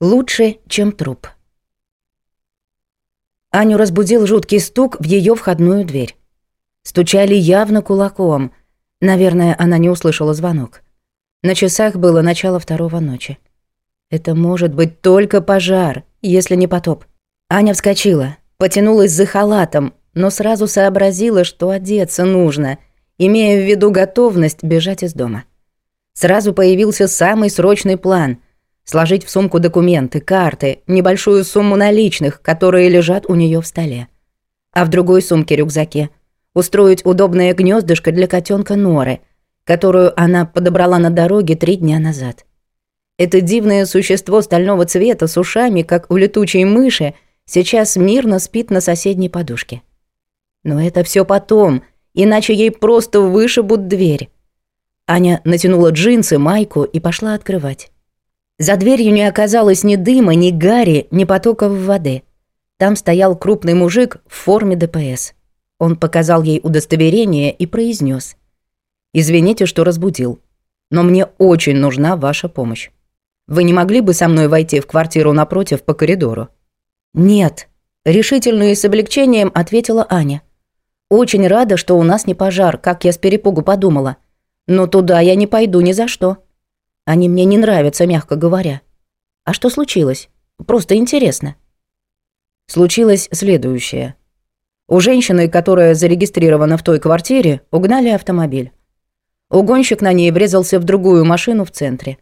Лучше, чем труп. Аню разбудил жуткий стук в ее входную дверь. Стучали явно кулаком. Наверное, она не услышала звонок. На часах было начало второго ночи. Это может быть только пожар, если не потоп. Аня вскочила, потянулась за халатом, но сразу сообразила, что одеться нужно, имея в виду готовность бежать из дома. Сразу появился самый срочный план — сложить в сумку документы, карты, небольшую сумму наличных, которые лежат у нее в столе. А в другой сумке-рюкзаке устроить удобное гнездышко для котенка Норы, которую она подобрала на дороге три дня назад. Это дивное существо стального цвета с ушами, как у летучей мыши, сейчас мирно спит на соседней подушке. Но это все потом, иначе ей просто вышибут дверь. Аня натянула джинсы, майку и пошла открывать. За дверью не оказалось ни дыма, ни гари, ни потоков воды. Там стоял крупный мужик в форме ДПС. Он показал ей удостоверение и произнес: «Извините, что разбудил, но мне очень нужна ваша помощь. Вы не могли бы со мной войти в квартиру напротив по коридору?» «Нет», — решительно и с облегчением ответила Аня. «Очень рада, что у нас не пожар, как я с перепугу подумала. Но туда я не пойду ни за что. Они мне не нравятся, мягко говоря. А что случилось? Просто интересно». Случилось следующее. У женщины, которая зарегистрирована в той квартире, угнали автомобиль. Угонщик на ней врезался в другую машину в центре.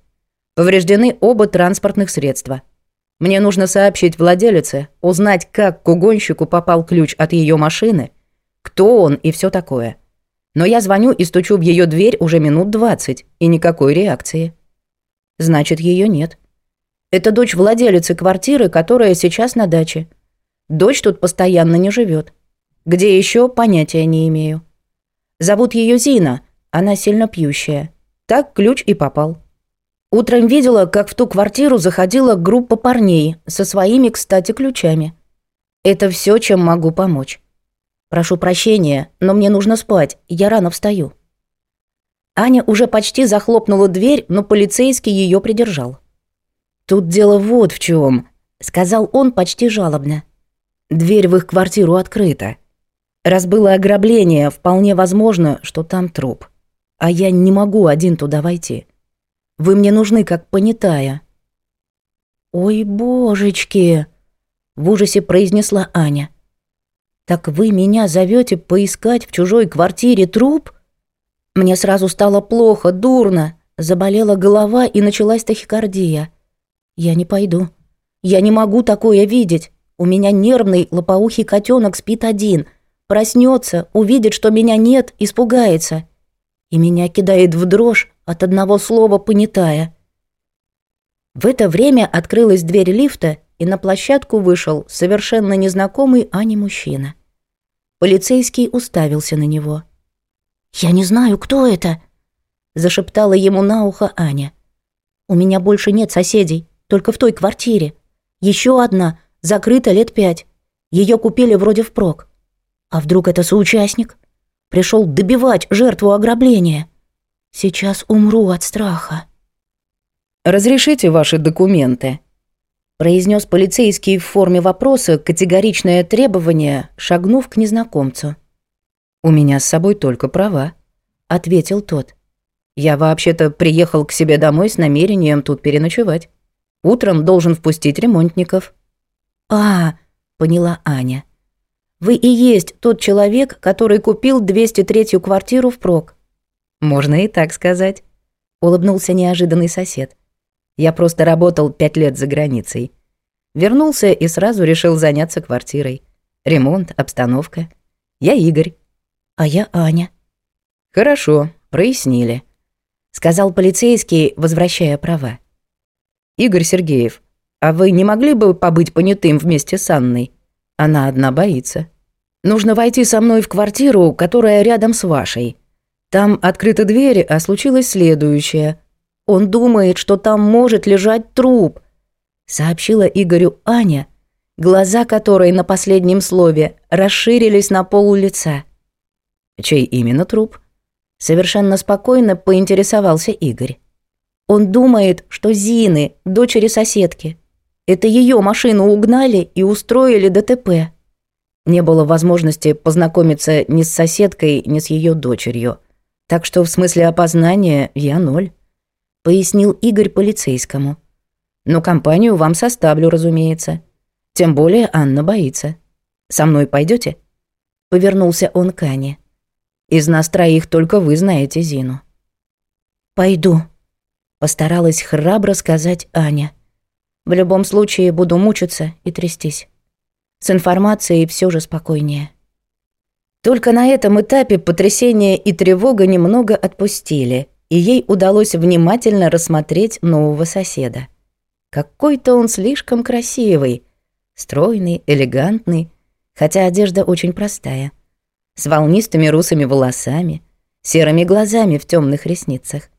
Повреждены оба транспортных средства. Мне нужно сообщить владелице, узнать, как к угонщику попал ключ от ее машины, кто он и все такое. Но я звоню и стучу в ее дверь уже минут двадцать, и никакой реакции. Значит, ее нет. Это дочь владелицы квартиры, которая сейчас на даче. Дочь тут постоянно не живет. Где еще понятия не имею. Зовут ее Зина, она сильно пьющая. Так ключ и попал. Утром видела, как в ту квартиру заходила группа парней со своими, кстати, ключами. Это все, чем могу помочь. Прошу прощения, но мне нужно спать, я рано встаю. Аня уже почти захлопнула дверь, но полицейский ее придержал. Тут дело вот в чем, сказал он почти жалобно. Дверь в их квартиру открыта. Раз было ограбление, вполне возможно, что там труп. А я не могу один туда войти. Вы мне нужны как понятая». «Ой, божечки!» — в ужасе произнесла Аня. «Так вы меня зовете поискать в чужой квартире труп?» Мне сразу стало плохо, дурно, заболела голова и началась тахикардия. «Я не пойду. Я не могу такое видеть. У меня нервный лопоухий котенок спит один. Проснется, увидит, что меня нет, испугается. И меня кидает в дрожь, от одного слова понятая. В это время открылась дверь лифта, и на площадку вышел совершенно незнакомый Ане мужчина. Полицейский уставился на него. «Я не знаю, кто это», — зашептала ему на ухо Аня. «У меня больше нет соседей, только в той квартире. Еще одна, закрыта лет пять. Ее купили вроде впрок. А вдруг это соучастник? Пришел добивать жертву ограбления?» Сейчас умру от страха. «Разрешите ваши документы?» произнес полицейский в форме вопроса категоричное требование, шагнув к незнакомцу. «У меня с собой только права», — ответил тот. «Я вообще-то приехал к себе домой с намерением тут переночевать. Утром должен впустить ремонтников». «А, — поняла Аня. Вы и есть тот человек, который купил 203-ю квартиру впрок. «Можно и так сказать», — улыбнулся неожиданный сосед. «Я просто работал пять лет за границей. Вернулся и сразу решил заняться квартирой. Ремонт, обстановка. Я Игорь». «А я Аня». «Хорошо, прояснили», — сказал полицейский, возвращая права. «Игорь Сергеев, а вы не могли бы побыть понятым вместе с Анной? Она одна боится. Нужно войти со мной в квартиру, которая рядом с вашей». Там открыты двери, а случилось следующее. Он думает, что там может лежать труп, сообщила Игорю Аня, глаза которой на последнем слове расширились на пол лица. Чей именно труп? Совершенно спокойно поинтересовался Игорь. Он думает, что Зины, дочери соседки. Это ее машину угнали и устроили ДТП. Не было возможности познакомиться ни с соседкой, ни с ее дочерью. Так что в смысле опознания я ноль. Пояснил Игорь полицейскому. Но компанию вам составлю, разумеется. Тем более Анна боится. Со мной пойдете? Повернулся он к Ане. Из нас троих только вы знаете Зину. Пойду. Постаралась храбро сказать Аня. В любом случае буду мучиться и трястись. С информацией все же спокойнее. Только на этом этапе потрясение и тревога немного отпустили, и ей удалось внимательно рассмотреть нового соседа. Какой-то он слишком красивый, стройный, элегантный, хотя одежда очень простая, с волнистыми русыми волосами, серыми глазами в темных ресницах.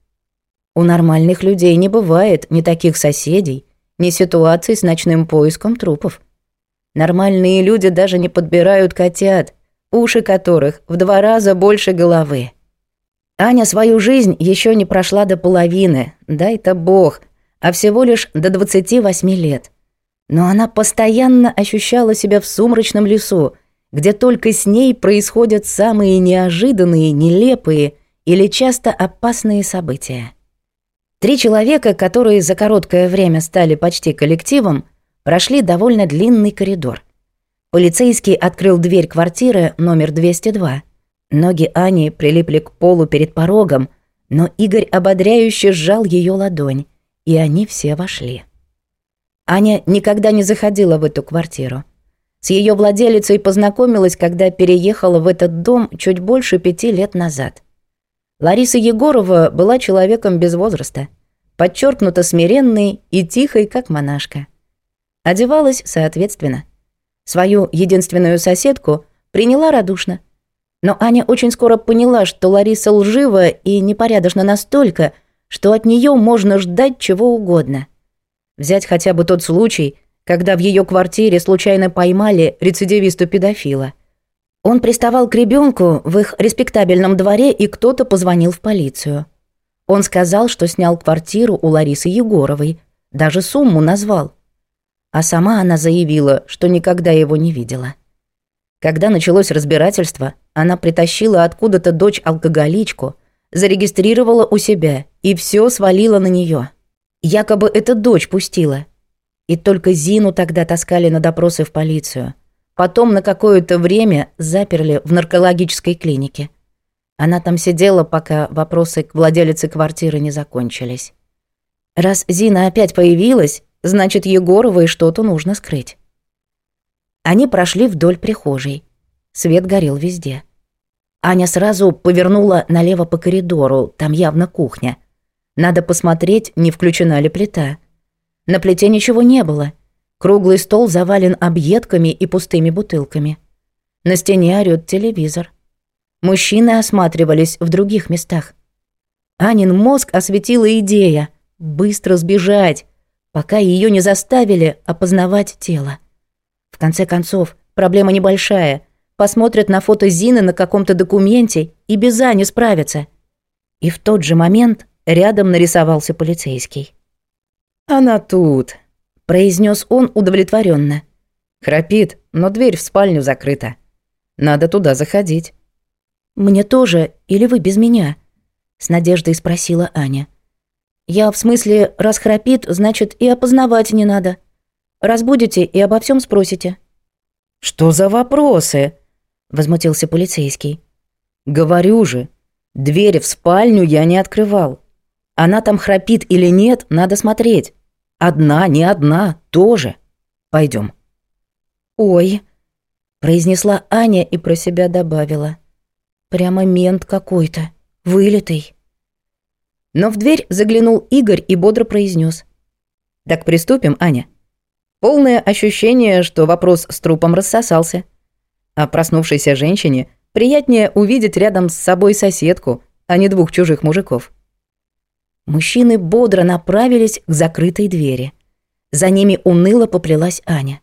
У нормальных людей не бывает ни таких соседей, ни ситуаций с ночным поиском трупов. Нормальные люди даже не подбирают котят, уши которых в два раза больше головы. Аня свою жизнь еще не прошла до половины, дай-то бог, а всего лишь до 28 лет. Но она постоянно ощущала себя в сумрачном лесу, где только с ней происходят самые неожиданные, нелепые или часто опасные события. Три человека, которые за короткое время стали почти коллективом, прошли довольно длинный коридор. Полицейский открыл дверь квартиры номер 202. Ноги Ани прилипли к полу перед порогом, но Игорь ободряюще сжал ее ладонь, и они все вошли. Аня никогда не заходила в эту квартиру. С ее владелицей познакомилась, когда переехала в этот дом чуть больше пяти лет назад. Лариса Егорова была человеком без возраста, подчеркнуто смиренной и тихой, как монашка. Одевалась соответственно. Свою единственную соседку приняла радушно. Но Аня очень скоро поняла, что Лариса лжива и непорядочна настолько, что от нее можно ждать чего угодно. Взять хотя бы тот случай, когда в ее квартире случайно поймали рецидивисту-педофила. Он приставал к ребенку в их респектабельном дворе, и кто-то позвонил в полицию. Он сказал, что снял квартиру у Ларисы Егоровой, даже сумму назвал. А сама она заявила, что никогда его не видела. Когда началось разбирательство, она притащила откуда-то дочь-алкоголичку, зарегистрировала у себя и все свалила на нее. Якобы эта дочь пустила. И только Зину тогда таскали на допросы в полицию. Потом на какое-то время заперли в наркологической клинике. Она там сидела, пока вопросы к владелице квартиры не закончились. Раз Зина опять появилась, значит, Егоровой что-то нужно скрыть. Они прошли вдоль прихожей. Свет горел везде. Аня сразу повернула налево по коридору, там явно кухня. Надо посмотреть, не включена ли плита. На плите ничего не было. Круглый стол завален объедками и пустыми бутылками. На стене орёт телевизор. Мужчины осматривались в других местах. Анин мозг осветила идея быстро сбежать, пока ее не заставили опознавать тело. В конце концов, проблема небольшая. Посмотрят на фото Зины на каком-то документе и без Ани справятся. И в тот же момент рядом нарисовался полицейский. «Она тут», произнес он удовлетворенно. Храпит, но дверь в спальню закрыта. Надо туда заходить. Мне тоже или вы без меня? с надеждой спросила Аня. Я в смысле, раз храпит, значит и опознавать не надо. Разбудите и обо всем спросите. Что за вопросы? возмутился полицейский. Говорю же, дверь в спальню я не открывал. Она там храпит или нет, надо смотреть. Одна, не одна, тоже. Пойдем. Ой, произнесла Аня и про себя добавила. Прямо мент какой-то, вылитый. Но в дверь заглянул Игорь и бодро произнес: Так приступим, Аня. Полное ощущение, что вопрос с трупом рассосался. А проснувшейся женщине приятнее увидеть рядом с собой соседку, а не двух чужих мужиков. Мужчины бодро направились к закрытой двери. За ними уныло поплелась Аня.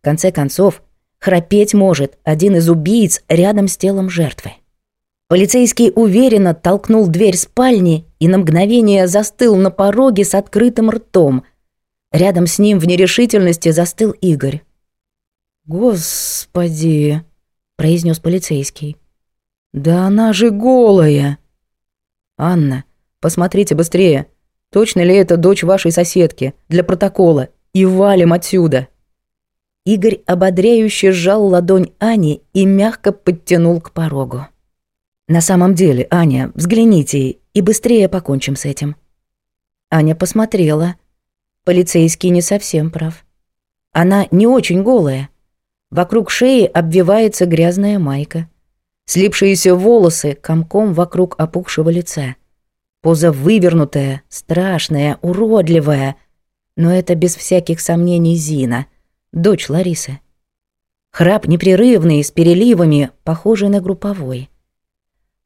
В конце концов, храпеть может один из убийц рядом с телом жертвы. Полицейский уверенно толкнул дверь спальни и на мгновение застыл на пороге с открытым ртом. Рядом с ним в нерешительности застыл Игорь. «Господи!» — произнес полицейский. «Да она же голая!» «Анна, посмотрите быстрее. Точно ли это дочь вашей соседки? Для протокола. И валим отсюда!» Игорь ободряюще сжал ладонь Ани и мягко подтянул к порогу. «На самом деле, Аня, взгляните, и быстрее покончим с этим». Аня посмотрела. Полицейский не совсем прав. Она не очень голая. Вокруг шеи обвивается грязная майка. Слипшиеся волосы комком вокруг опухшего лица. Поза вывернутая, страшная, уродливая. Но это без всяких сомнений Зина, дочь Ларисы. Храп непрерывный, с переливами, похожий на групповой.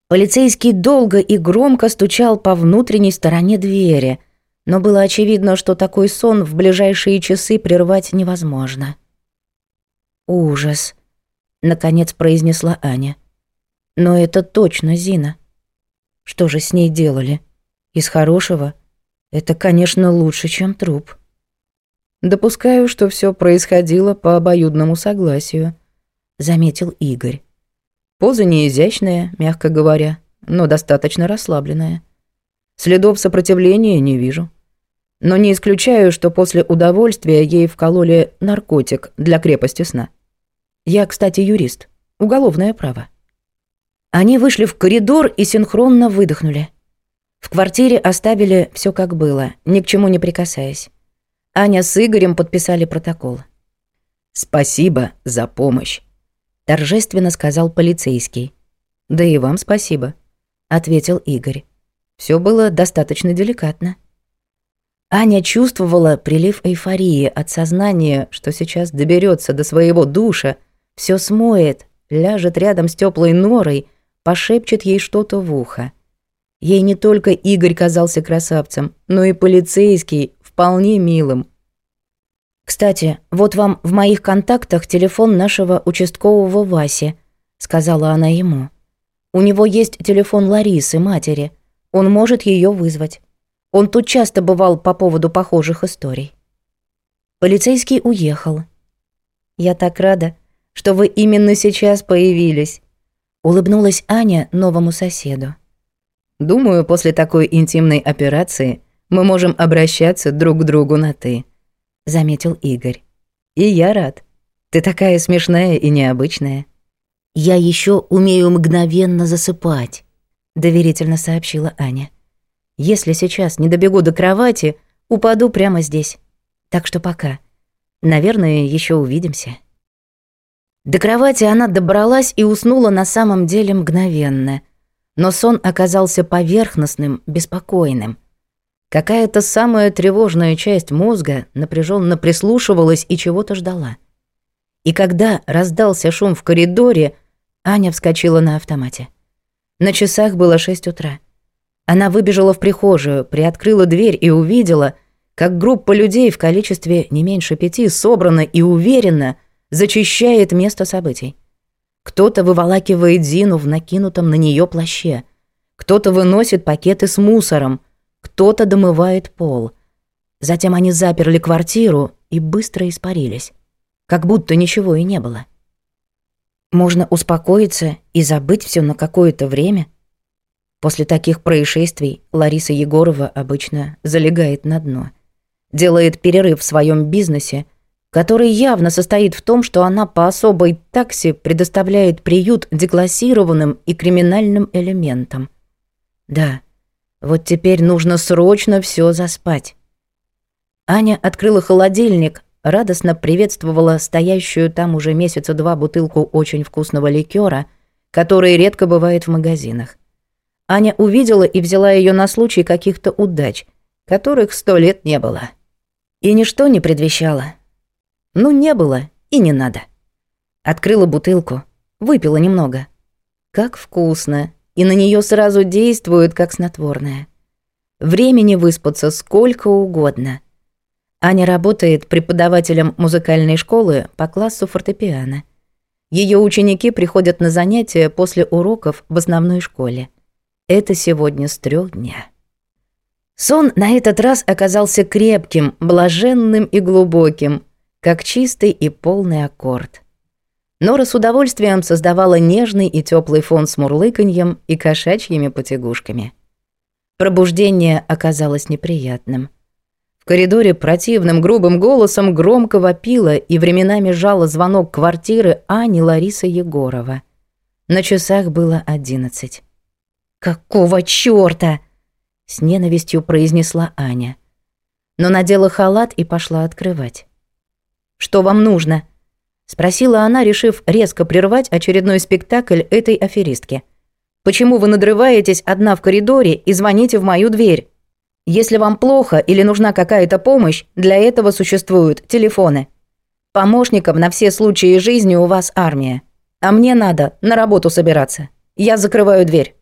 Полицейский долго и громко стучал по внутренней стороне двери, но было очевидно, что такой сон в ближайшие часы прервать невозможно. «Ужас», — наконец произнесла Аня. «Но это точно Зина. Что же с ней делали? Из хорошего? Это, конечно, лучше, чем труп». «Допускаю, что все происходило по обоюдному согласию», — заметил Игорь. Поза не изящная, мягко говоря, но достаточно расслабленная. Следов сопротивления не вижу. Но не исключаю, что после удовольствия ей вкололи наркотик для крепости сна. Я, кстати, юрист. Уголовное право. Они вышли в коридор и синхронно выдохнули. В квартире оставили все как было, ни к чему не прикасаясь. Аня с Игорем подписали протокол. «Спасибо за помощь», торжественно сказал полицейский. Да и вам спасибо, ответил Игорь. Все было достаточно деликатно. Аня чувствовала прилив эйфории от сознания, что сейчас доберется до своего душа, все смоет, ляжет рядом с теплой норой, пошепчет ей что-то в ухо. Ей не только Игорь казался красавцем, но и полицейский вполне милым. «Кстати, вот вам в моих контактах телефон нашего участкового Васи», — сказала она ему. «У него есть телефон Ларисы, матери. Он может ее вызвать. Он тут часто бывал по поводу похожих историй». Полицейский уехал. «Я так рада, что вы именно сейчас появились», — улыбнулась Аня новому соседу. «Думаю, после такой интимной операции мы можем обращаться друг к другу на «ты», заметил Игорь. И я рад. Ты такая смешная и необычная. Я еще умею мгновенно засыпать, доверительно сообщила Аня. Если сейчас не добегу до кровати, упаду прямо здесь. Так что пока. Наверное, еще увидимся. До кровати она добралась и уснула на самом деле мгновенно. Но сон оказался поверхностным, беспокойным. Какая-то самая тревожная часть мозга напряженно прислушивалась и чего-то ждала. И когда раздался шум в коридоре, Аня вскочила на автомате. На часах было шесть утра. Она выбежала в прихожую, приоткрыла дверь и увидела, как группа людей в количестве не меньше пяти собрана и уверенно зачищает место событий. Кто-то выволакивает Зину в накинутом на нее плаще, кто-то выносит пакеты с мусором, кто-то домывает пол. Затем они заперли квартиру и быстро испарились. Как будто ничего и не было. Можно успокоиться и забыть все на какое-то время. После таких происшествий Лариса Егорова обычно залегает на дно. Делает перерыв в своем бизнесе, который явно состоит в том, что она по особой таксе предоставляет приют деклассированным и криминальным элементам. Да, вот теперь нужно срочно все заспать. Аня открыла холодильник, радостно приветствовала стоящую там уже месяца два бутылку очень вкусного ликера, который редко бывает в магазинах. Аня увидела и взяла ее на случай каких-то удач, которых сто лет не было. И ничто не предвещало. Ну, не было и не надо. Открыла бутылку, выпила немного. Как вкусно, и на нее сразу действует как снотворное. Времени выспаться сколько угодно. Аня работает преподавателем музыкальной школы по классу фортепиано. Ее ученики приходят на занятия после уроков в основной школе. Это сегодня с трех дня. Сон на этот раз оказался крепким, блаженным и глубоким, как чистый и полный аккорд. Нора с удовольствием создавала нежный и теплый фон с мурлыканьем и кошачьими потягушками. Пробуждение оказалось неприятным. В коридоре противным грубым голосом громко вопила и временами жала звонок квартиры Ани Лариса Егорова. На часах было одиннадцать. «Какого чёрта?» — с ненавистью произнесла Аня. Но надела халат и пошла открывать. «Что вам нужно?» — спросила она, решив резко прервать очередной спектакль этой аферистки. «Почему вы надрываетесь одна в коридоре и звоните в мою дверь? Если вам плохо или нужна какая-то помощь, для этого существуют телефоны. Помощников на все случаи жизни у вас армия. А мне надо на работу собираться. Я закрываю дверь».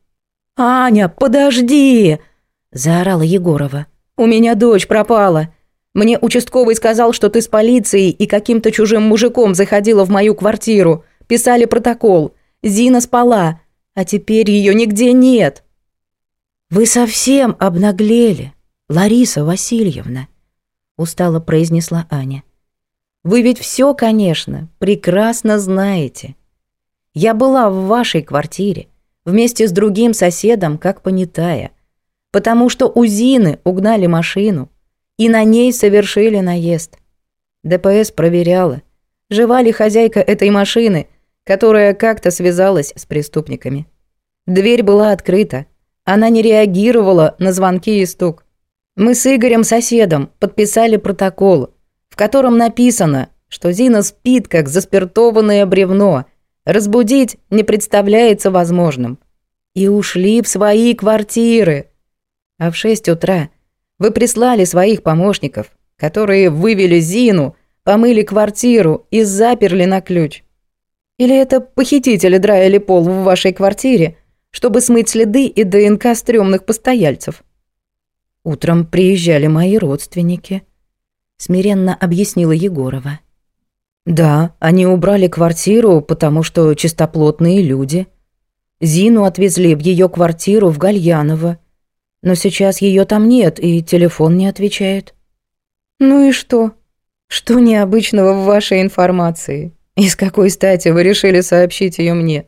«Аня, подожди!» – заорала Егорова. «У меня дочь пропала. Мне участковый сказал, что ты с полицией и каким-то чужим мужиком заходила в мою квартиру. Писали протокол. Зина спала, а теперь ее нигде нет». «Вы совсем обнаглели, Лариса Васильевна», – устало произнесла Аня. «Вы ведь все, конечно, прекрасно знаете». Я была в вашей квартире вместе с другим соседом, как понятая, потому что у Зины угнали машину и на ней совершили наезд. ДПС проверяла, жива ли хозяйка этой машины, которая как-то связалась с преступниками. Дверь была открыта, она не реагировала на звонки и стук. Мы с Игорем соседом подписали протокол, в котором написано, что Зина спит, как заспиртованное бревно – Разбудить не представляется возможным. И ушли в свои квартиры. А в шесть утра вы прислали своих помощников, которые вывели Зину, помыли квартиру и заперли на ключ. Или это похитители драили пол в вашей квартире, чтобы смыть следы и ДНК стрёмных постояльцев? Утром приезжали мои родственники, смиренно объяснила Егорова. Да, они убрали квартиру, потому что чистоплотные люди. Зину отвезли в ее квартиру в Гальяново. Но сейчас ее там нет, и телефон не отвечает. Ну и что? Что необычного в вашей информации? И с какой стати вы решили сообщить ее мне?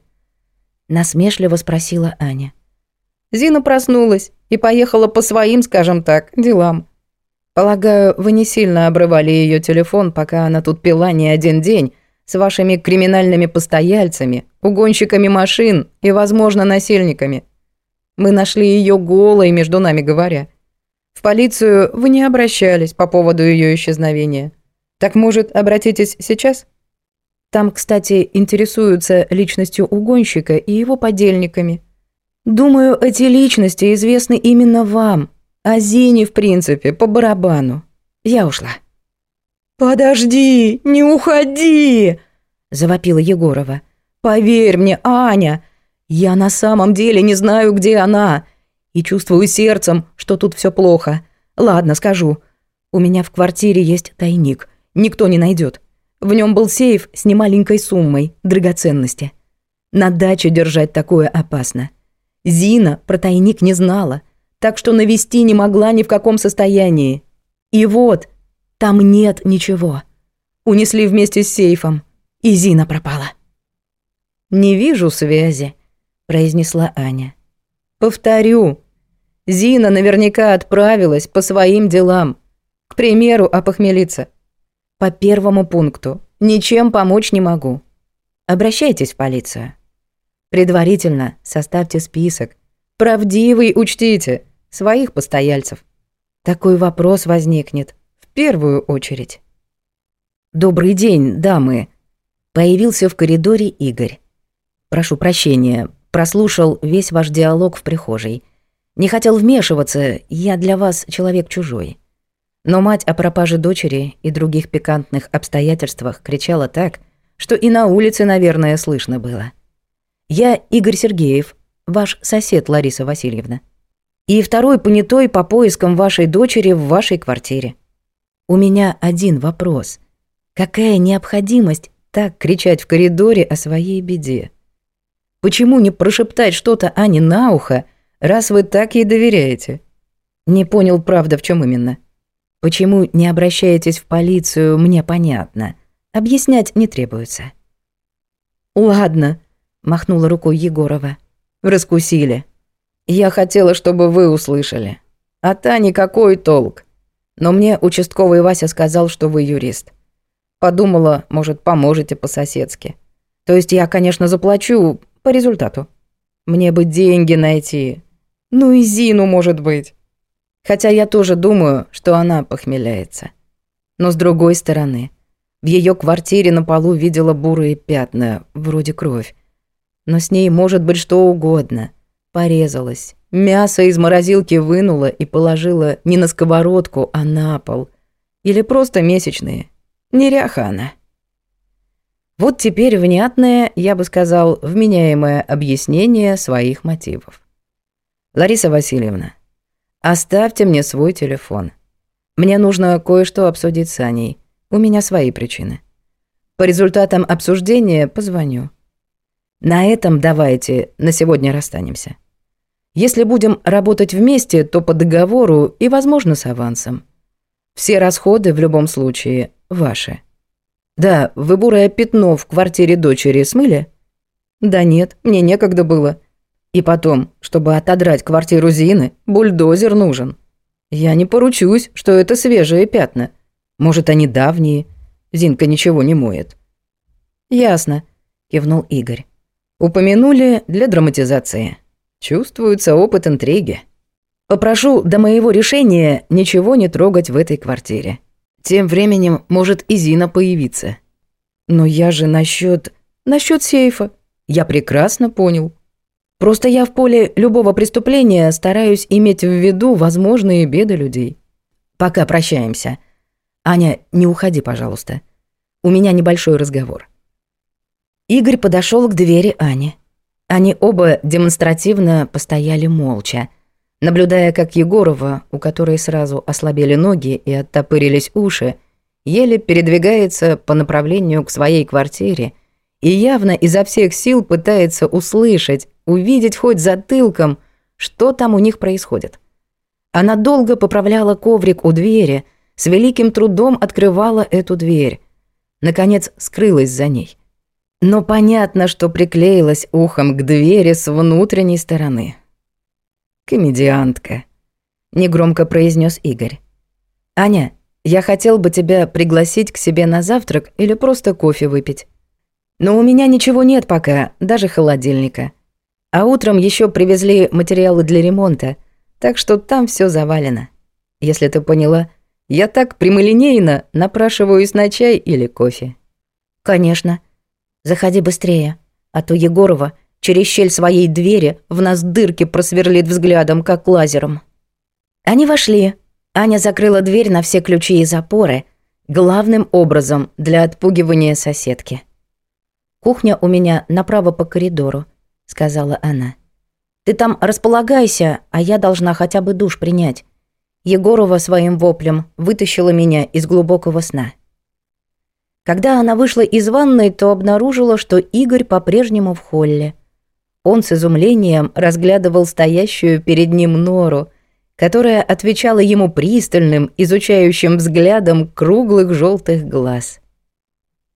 Насмешливо спросила Аня. Зина проснулась и поехала по своим, скажем так, делам. Полагаю, вы не сильно обрывали ее телефон, пока она тут пила не один день с вашими криминальными постояльцами, угонщиками машин и, возможно, насильниками. Мы нашли ее голой, между нами говоря. В полицию вы не обращались по поводу ее исчезновения. Так, может, обратитесь сейчас? Там, кстати, интересуются личностью угонщика и его подельниками. Думаю, эти личности известны именно вам, а Зине, в принципе, по барабану. Я ушла. «Подожди, не уходи!» – завопила Егорова. «Поверь мне, Аня, я на самом деле не знаю, где она, и чувствую сердцем, что тут все плохо. Ладно, скажу. У меня в квартире есть тайник, никто не найдет. В нем был сейф с немаленькой суммой драгоценности. На даче держать такое опасно. Зина про тайник не знала, так что навести не могла ни в каком состоянии. И вот, там нет ничего. Унесли вместе с сейфом, и Зина пропала. «Не вижу связи», — произнесла Аня. «Повторю, Зина наверняка отправилась по своим делам. К примеру, опохмелиться. По первому пункту ничем помочь не могу. Обращайтесь в полицию. Предварительно составьте список, Правдивый учтите, своих постояльцев. Такой вопрос возникнет в первую очередь. «Добрый день, дамы!» Появился в коридоре Игорь. «Прошу прощения, прослушал весь ваш диалог в прихожей. Не хотел вмешиваться, я для вас человек чужой». Но мать о пропаже дочери и других пикантных обстоятельствах кричала так, что и на улице, наверное, слышно было. «Я Игорь Сергеев, ваш сосед Лариса Васильевна. И второй понятой по поискам вашей дочери в вашей квартире. У меня один вопрос. Какая необходимость так кричать в коридоре о своей беде? Почему не прошептать что-то Ане на ухо, раз вы так ей доверяете? Не понял, правда, в чем именно. Почему не обращаетесь в полицию, мне понятно. Объяснять не требуется. Ладно, махнула рукой Егорова. Раскусили. Я хотела, чтобы вы услышали. А та никакой толк. Но мне участковый Вася сказал, что вы юрист. Подумала, может, поможете по-соседски. То есть я, конечно, заплачу по результату. Мне бы деньги найти. Ну и Зину, может быть. Хотя я тоже думаю, что она похмеляется. Но с другой стороны, в ее квартире на полу видела бурые пятна, вроде кровь. Но с ней может быть что угодно. Порезалась, мясо из морозилки вынула и положила не на сковородку, а на пол. Или просто месячные. Неряха она. Вот теперь внятное, я бы сказал, вменяемое объяснение своих мотивов. Лариса Васильевна, оставьте мне свой телефон. Мне нужно кое-что обсудить с Аней. У меня свои причины. По результатам обсуждения позвоню. На этом давайте на сегодня расстанемся. Если будем работать вместе, то по договору и, возможно, с авансом. Все расходы в любом случае ваши. Да, вы бурое пятно в квартире дочери смыли? Да нет, мне некогда было. И потом, чтобы отодрать квартиру Зины, бульдозер нужен. Я не поручусь, что это свежие пятна. Может, они давние. Зинка ничего не моет. Ясно, кивнул Игорь. Упомянули для драматизации. Чувствуется опыт интриги. Попрошу до моего решения ничего не трогать в этой квартире. Тем временем может и Зина появиться. Но я же насчет насчет сейфа. Я прекрасно понял. Просто я в поле любого преступления стараюсь иметь в виду возможные беды людей. Пока прощаемся. Аня, не уходи, пожалуйста. У меня небольшой разговор. Игорь подошел к двери Ани. Они оба демонстративно постояли молча, наблюдая, как Егорова, у которой сразу ослабели ноги и оттопырились уши, еле передвигается по направлению к своей квартире и явно изо всех сил пытается услышать, увидеть хоть затылком, что там у них происходит. Она долго поправляла коврик у двери, с великим трудом открывала эту дверь. Наконец скрылась за ней. Но понятно, что приклеилась ухом к двери с внутренней стороны. «Комедиантка», — негромко произнес Игорь. «Аня, я хотел бы тебя пригласить к себе на завтрак или просто кофе выпить. Но у меня ничего нет пока, даже холодильника. А утром еще привезли материалы для ремонта, так что там все завалено. Если ты поняла, я так прямолинейно напрашиваюсь на чай или кофе». «Конечно. Заходи быстрее, а то Егорова — через щель своей двери в нас дырки просверлит взглядом, как лазером. Они вошли. Аня закрыла дверь на все ключи и запоры, главным образом для отпугивания соседки. «Кухня у меня направо по коридору», — сказала она. «Ты там располагайся, а я должна хотя бы душ принять». Егорова своим воплем вытащила меня из глубокого сна. Когда она вышла из ванной, то обнаружила, что Игорь по-прежнему в холле — он с изумлением разглядывал стоящую перед ним нору, которая отвечала ему пристальным, изучающим взглядом круглых желтых глаз.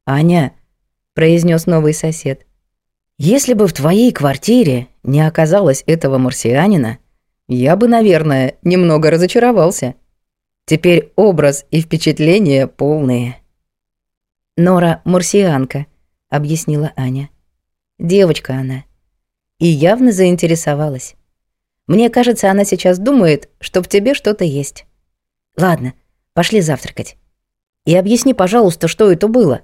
«Аня», — произнес новый сосед, — «если бы в твоей квартире не оказалось этого марсианина, я бы, наверное, немного разочаровался. Теперь образ и впечатления полные». «Нора — марсианка», — объяснила Аня. «Девочка она» и явно заинтересовалась. Мне кажется, она сейчас думает, что в тебе что-то есть. Ладно, пошли завтракать. И объясни, пожалуйста, что это было.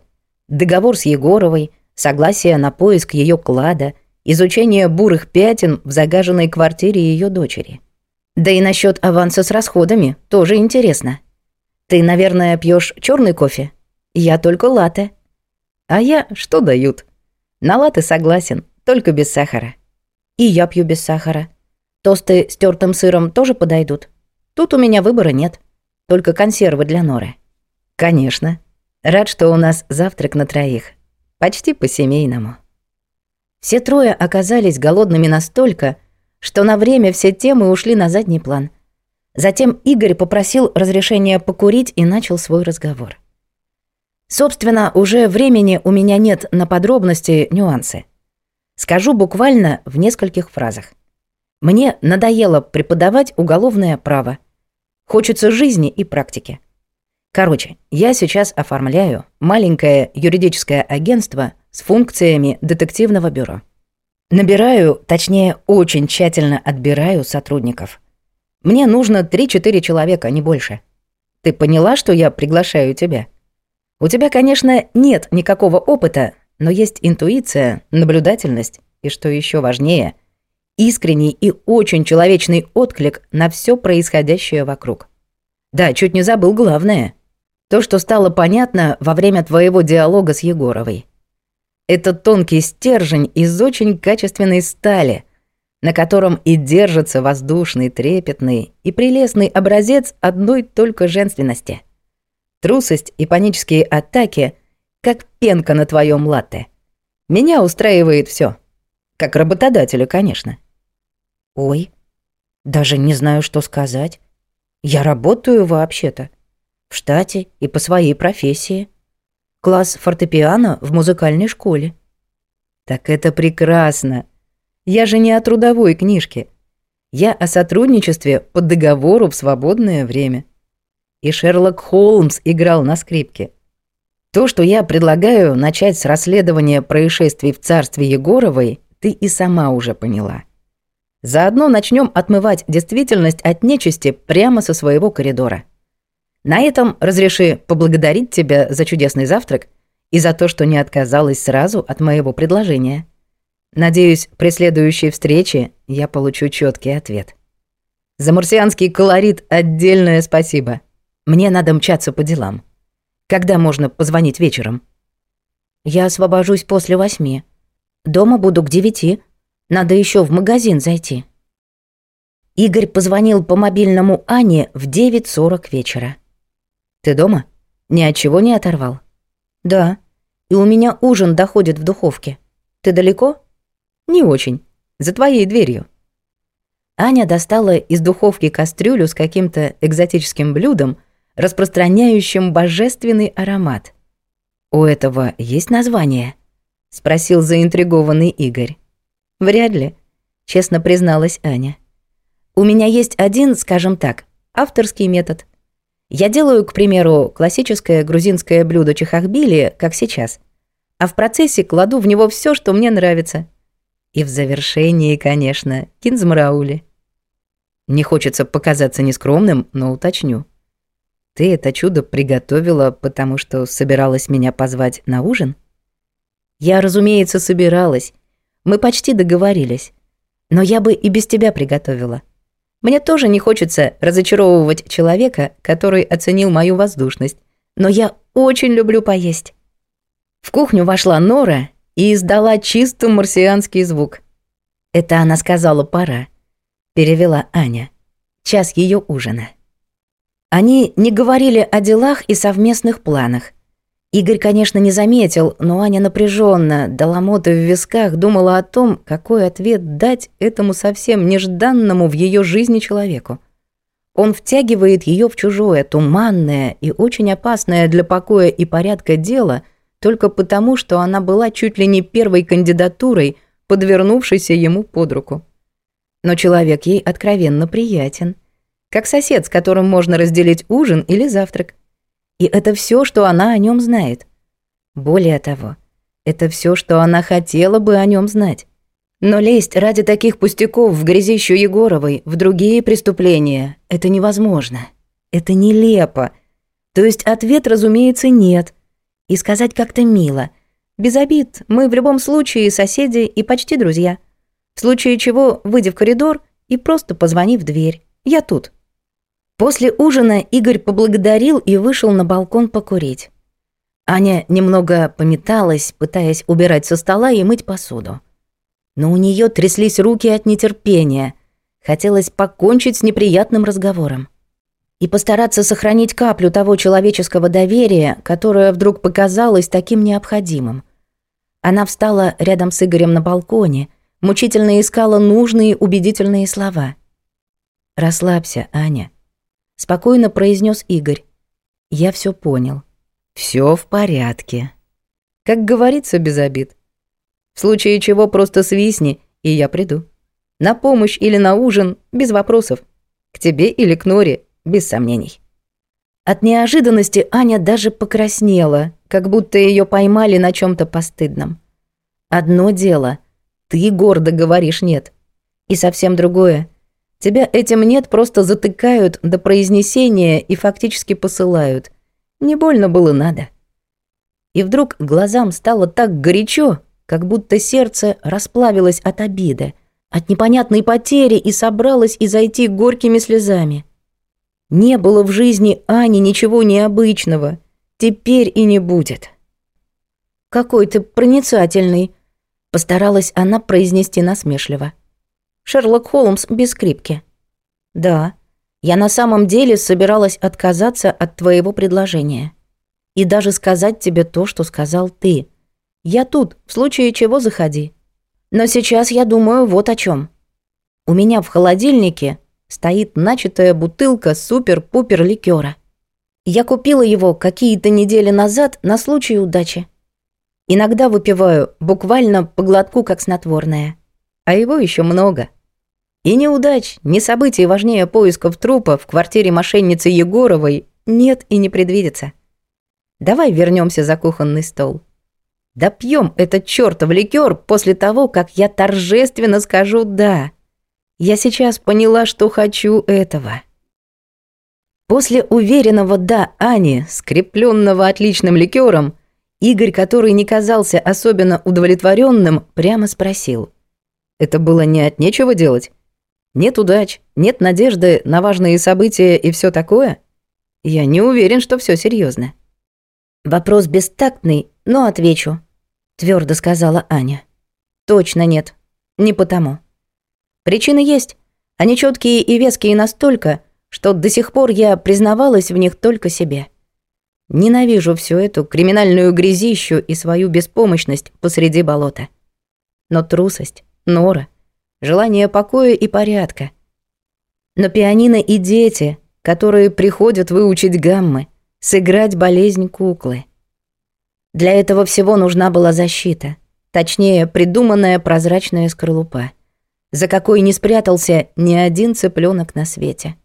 Договор с Егоровой, согласие на поиск ее клада, изучение бурых пятен в загаженной квартире ее дочери. Да и насчет аванса с расходами тоже интересно. Ты, наверное, пьешь черный кофе? Я только латте. А я что дают? На латте согласен, только без сахара. И я пью без сахара. Тосты с тертым сыром тоже подойдут. Тут у меня выбора нет. Только консервы для Норы. Конечно. Рад, что у нас завтрак на троих. Почти по-семейному. Все трое оказались голодными настолько, что на время все темы ушли на задний план. Затем Игорь попросил разрешения покурить и начал свой разговор. Собственно, уже времени у меня нет на подробности, нюансы. Скажу буквально в нескольких фразах. Мне надоело преподавать уголовное право. Хочется жизни и практики. Короче, я сейчас оформляю маленькое юридическое агентство с функциями детективного бюро. Набираю, точнее, очень тщательно отбираю сотрудников. Мне нужно 3-4 человека, не больше. Ты поняла, что я приглашаю тебя? У тебя, конечно, нет никакого опыта, но есть интуиция, наблюдательность и, что еще важнее, искренний и очень человечный отклик на все происходящее вокруг. Да, чуть не забыл главное. То, что стало понятно во время твоего диалога с Егоровой. Это тонкий стержень из очень качественной стали, на котором и держится воздушный, трепетный и прелестный образец одной только женственности. Трусость и панические атаки — как пенка на твоем латте. Меня устраивает все, Как работодателя, конечно. Ой, даже не знаю, что сказать. Я работаю вообще-то. В штате и по своей профессии. Класс фортепиано в музыкальной школе. Так это прекрасно. Я же не о трудовой книжке. Я о сотрудничестве по договору в свободное время. И Шерлок Холмс играл на скрипке. То, что я предлагаю начать с расследования происшествий в царстве Егоровой, ты и сама уже поняла. Заодно начнем отмывать действительность от нечисти прямо со своего коридора. На этом разреши поблагодарить тебя за чудесный завтрак и за то, что не отказалась сразу от моего предложения. Надеюсь, при следующей встрече я получу четкий ответ. За марсианский колорит отдельное спасибо. Мне надо мчаться по делам. Когда можно позвонить вечером? Я освобожусь после восьми. Дома буду к девяти. Надо еще в магазин зайти. Игорь позвонил по мобильному Ане в 9.40 вечера. «Ты дома? Ни от чего не оторвал?» «Да. И у меня ужин доходит в духовке. Ты далеко?» «Не очень. За твоей дверью». Аня достала из духовки кастрюлю с каким-то экзотическим блюдом, распространяющим божественный аромат. «У этого есть название?» — спросил заинтригованный Игорь. «Вряд ли», — честно призналась Аня. «У меня есть один, скажем так, авторский метод. Я делаю, к примеру, классическое грузинское блюдо чехахбили, как сейчас, а в процессе кладу в него все, что мне нравится. И в завершении, конечно, кинзмраули. Не хочется показаться нескромным, но уточню. Ты это чудо приготовила, потому что собиралась меня позвать на ужин? Я, разумеется, собиралась. Мы почти договорились. Но я бы и без тебя приготовила. Мне тоже не хочется разочаровывать человека, который оценил мою воздушность, но я очень люблю поесть. В кухню вошла Нора и издала чисто марсианский звук. Это она сказала «пора», перевела Аня. Час ее ужина. Они не говорили о делах и совместных планах. Игорь, конечно, не заметил, но Аня напряженно, до ломоты в висках, думала о том, какой ответ дать этому совсем нежданному в ее жизни человеку. Он втягивает ее в чужое, туманное и очень опасное для покоя и порядка дело только потому, что она была чуть ли не первой кандидатурой, подвернувшейся ему под руку. Но человек ей откровенно приятен – как сосед, с которым можно разделить ужин или завтрак. И это все, что она о нем знает. Более того, это все, что она хотела бы о нем знать. Но лезть ради таких пустяков в грязищу Егоровой, в другие преступления, это невозможно. Это нелепо. То есть ответ, разумеется, нет. И сказать как-то мило. Без обид, мы в любом случае соседи и почти друзья. В случае чего, выйди в коридор и просто позвони в дверь. Я тут. После ужина Игорь поблагодарил и вышел на балкон покурить. Аня немного пометалась, пытаясь убирать со стола и мыть посуду. Но у нее тряслись руки от нетерпения. Хотелось покончить с неприятным разговором. И постараться сохранить каплю того человеческого доверия, которое вдруг показалось таким необходимым. Она встала рядом с Игорем на балконе, мучительно искала нужные убедительные слова. «Расслабься, Аня», спокойно произнес Игорь. Я все понял. Все в порядке. Как говорится, без обид. В случае чего просто свистни, и я приду. На помощь или на ужин, без вопросов. К тебе или к Норе, без сомнений. От неожиданности Аня даже покраснела, как будто ее поймали на чем то постыдном. Одно дело, ты гордо говоришь «нет». И совсем другое. Тебя этим «нет» просто затыкают до произнесения и фактически посылают. Не больно было надо. И вдруг глазам стало так горячо, как будто сердце расплавилось от обиды, от непонятной потери и собралось изойти горькими слезами. Не было в жизни Ани ничего необычного. Теперь и не будет. «Какой ты проницательный», — постаралась она произнести насмешливо. «Шерлок Холмс без скрипки». «Да, я на самом деле собиралась отказаться от твоего предложения. И даже сказать тебе то, что сказал ты. Я тут, в случае чего заходи. Но сейчас я думаю вот о чем. У меня в холодильнике стоит начатая бутылка супер-пупер ликера. Я купила его какие-то недели назад на случай удачи. Иногда выпиваю буквально по глотку как снотворное. А его еще много. И ни удач, ни событий важнее поисков трупа в квартире мошенницы Егоровой нет и не предвидится. Давай вернемся за кухонный стол. Да пьем этот чертов ликер после того, как я торжественно скажу «да». Я сейчас поняла, что хочу этого. После уверенного «да» Ани, скрепленного отличным ликером, Игорь, который не казался особенно удовлетворенным, прямо спросил. «Это было не от нечего делать? Нет удач, нет надежды на важные события и все такое? Я не уверен, что все серьезно. Вопрос бестактный, но отвечу, твердо сказала Аня. Точно нет. Не потому. Причины есть. Они четкие и веские настолько, что до сих пор я признавалась в них только себе. Ненавижу всю эту криминальную грязищу и свою беспомощность посреди болота. Но трусость, нора, желание покоя и порядка. Но пианино и дети, которые приходят выучить гаммы, сыграть болезнь куклы. Для этого всего нужна была защита, точнее, придуманная прозрачная скорлупа за какой не спрятался ни один цыпленок на свете.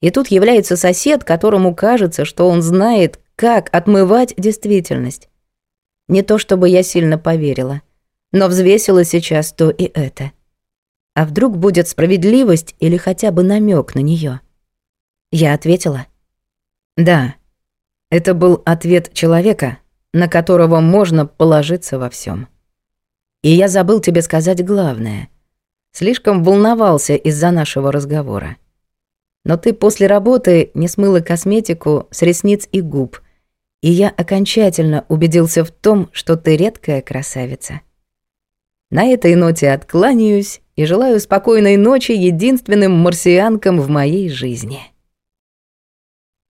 И тут является сосед, которому кажется, что он знает, как отмывать действительность. Не то чтобы я сильно поверила, но взвесила сейчас то и это. А вдруг будет справедливость или хотя бы намек на нее? Я ответила. Да, это был ответ человека, на которого можно положиться во всем. И я забыл тебе сказать главное. Слишком волновался из-за нашего разговора. Но ты после работы не смыла косметику с ресниц и губ, и я окончательно убедился в том, что ты редкая красавица. На этой ноте откланяюсь и желаю спокойной ночи единственным марсианкам в моей жизни.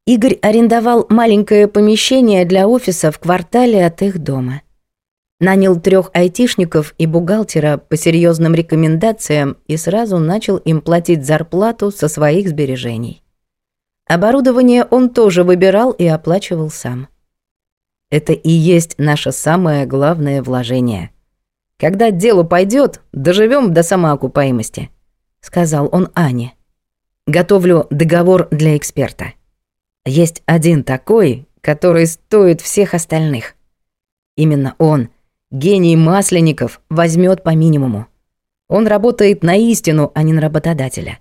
Игорь арендовал маленькое помещение для офиса в квартале от их дома. Нанял трех айтишников и бухгалтера по серьезным рекомендациям и сразу начал им платить зарплату со своих сбережений. Оборудование он тоже выбирал и оплачивал сам. Это и есть наше самое главное вложение. Когда дело пойдет, доживем до самоокупаемости, сказал он Ане. Готовлю договор для эксперта. Есть один такой, который стоит всех остальных. Именно он — Гений Масленников возьмет по минимуму. Он работает на истину, а не на работодателя.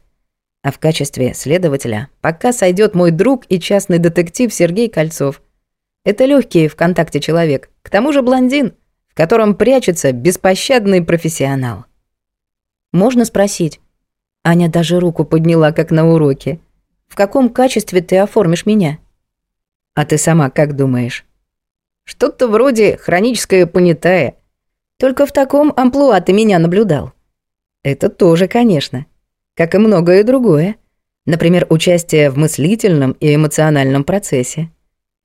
А в качестве следователя пока сойдет мой друг и частный детектив Сергей Кольцов. Это легкий в контакте человек, к тому же блондин, в котором прячется беспощадный профессионал. Можно спросить? Аня даже руку подняла, как на уроке. В каком качестве ты оформишь меня? А ты сама как думаешь? Что-то вроде хроническое понятая. Только в таком амплуа ты меня наблюдал. Это тоже, конечно. Как и многое другое. Например, участие в мыслительном и эмоциональном процессе.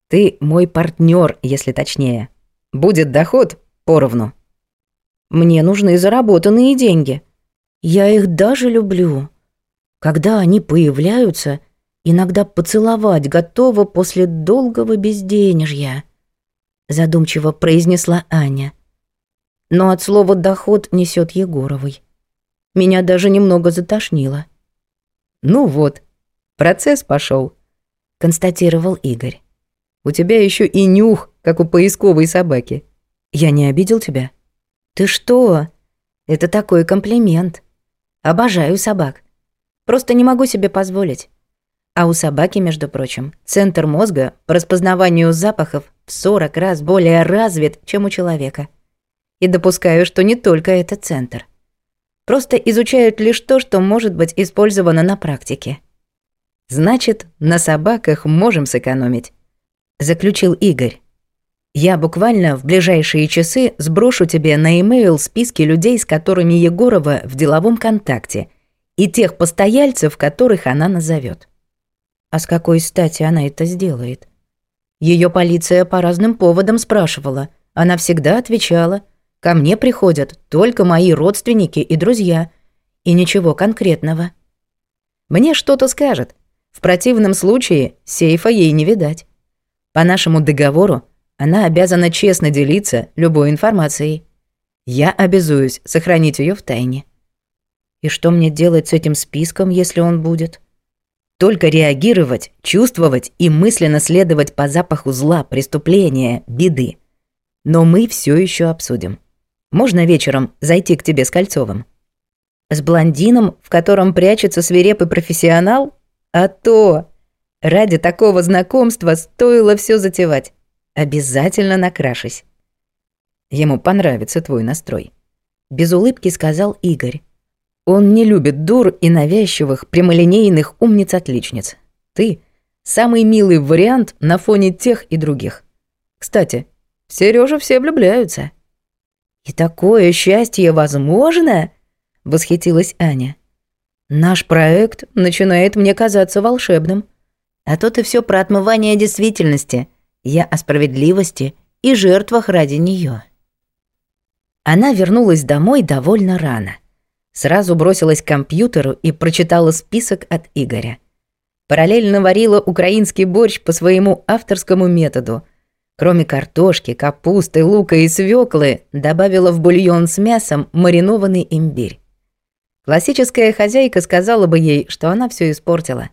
Ты мой партнер, если точнее. Будет доход поровну. Мне нужны заработанные деньги. Я их даже люблю. Когда они появляются, Иногда поцеловать готова после долгого безденежья», задумчиво произнесла Аня. Но от слова «доход» несет Егоровой. Меня даже немного затошнило. «Ну вот, процесс пошел, констатировал Игорь. «У тебя еще и нюх, как у поисковой собаки. Я не обидел тебя?» «Ты что? Это такой комплимент. Обожаю собак. Просто не могу себе позволить. А у собаки, между прочим, центр мозга по распознаванию запахов в 40 раз более развит, чем у человека. И допускаю, что не только этот центр. Просто изучают лишь то, что может быть использовано на практике. Значит, на собаках можем сэкономить, заключил Игорь. Я буквально в ближайшие часы сброшу тебе на e-mail списки людей, с которыми Егорова в деловом контакте, и тех постояльцев, которых она назовет. А с какой стати она это сделает? Ее полиция по разным поводам спрашивала. Она всегда отвечала. Ко мне приходят только мои родственники и друзья. И ничего конкретного. Мне что-то скажет. В противном случае сейфа ей не видать. По нашему договору она обязана честно делиться любой информацией. Я обязуюсь сохранить ее в тайне. И что мне делать с этим списком, если он будет? Только реагировать, чувствовать и мысленно следовать по запаху зла, преступления, беды. Но мы все еще обсудим. Можно вечером зайти к тебе с Кольцовым? С блондином, в котором прячется свирепый профессионал? А то! Ради такого знакомства стоило все затевать. Обязательно накрашись. Ему понравится твой настрой. Без улыбки сказал Игорь. Он не любит дур и навязчивых, прямолинейных умниц-отличниц. Ты — самый милый вариант на фоне тех и других. Кстати, в Серёжу все влюбляются. «И такое счастье возможно?» — восхитилась Аня. «Наш проект начинает мне казаться волшебным. А то ты все про отмывание действительности — я о справедливости и жертвах ради нее. Она вернулась домой довольно рано. Сразу бросилась к компьютеру и прочитала список от Игоря. Параллельно варила украинский борщ по своему авторскому методу. Кроме картошки, капусты, лука и свеклы, добавила в бульон с мясом маринованный имбирь. Классическая хозяйка сказала бы ей, что она все испортила.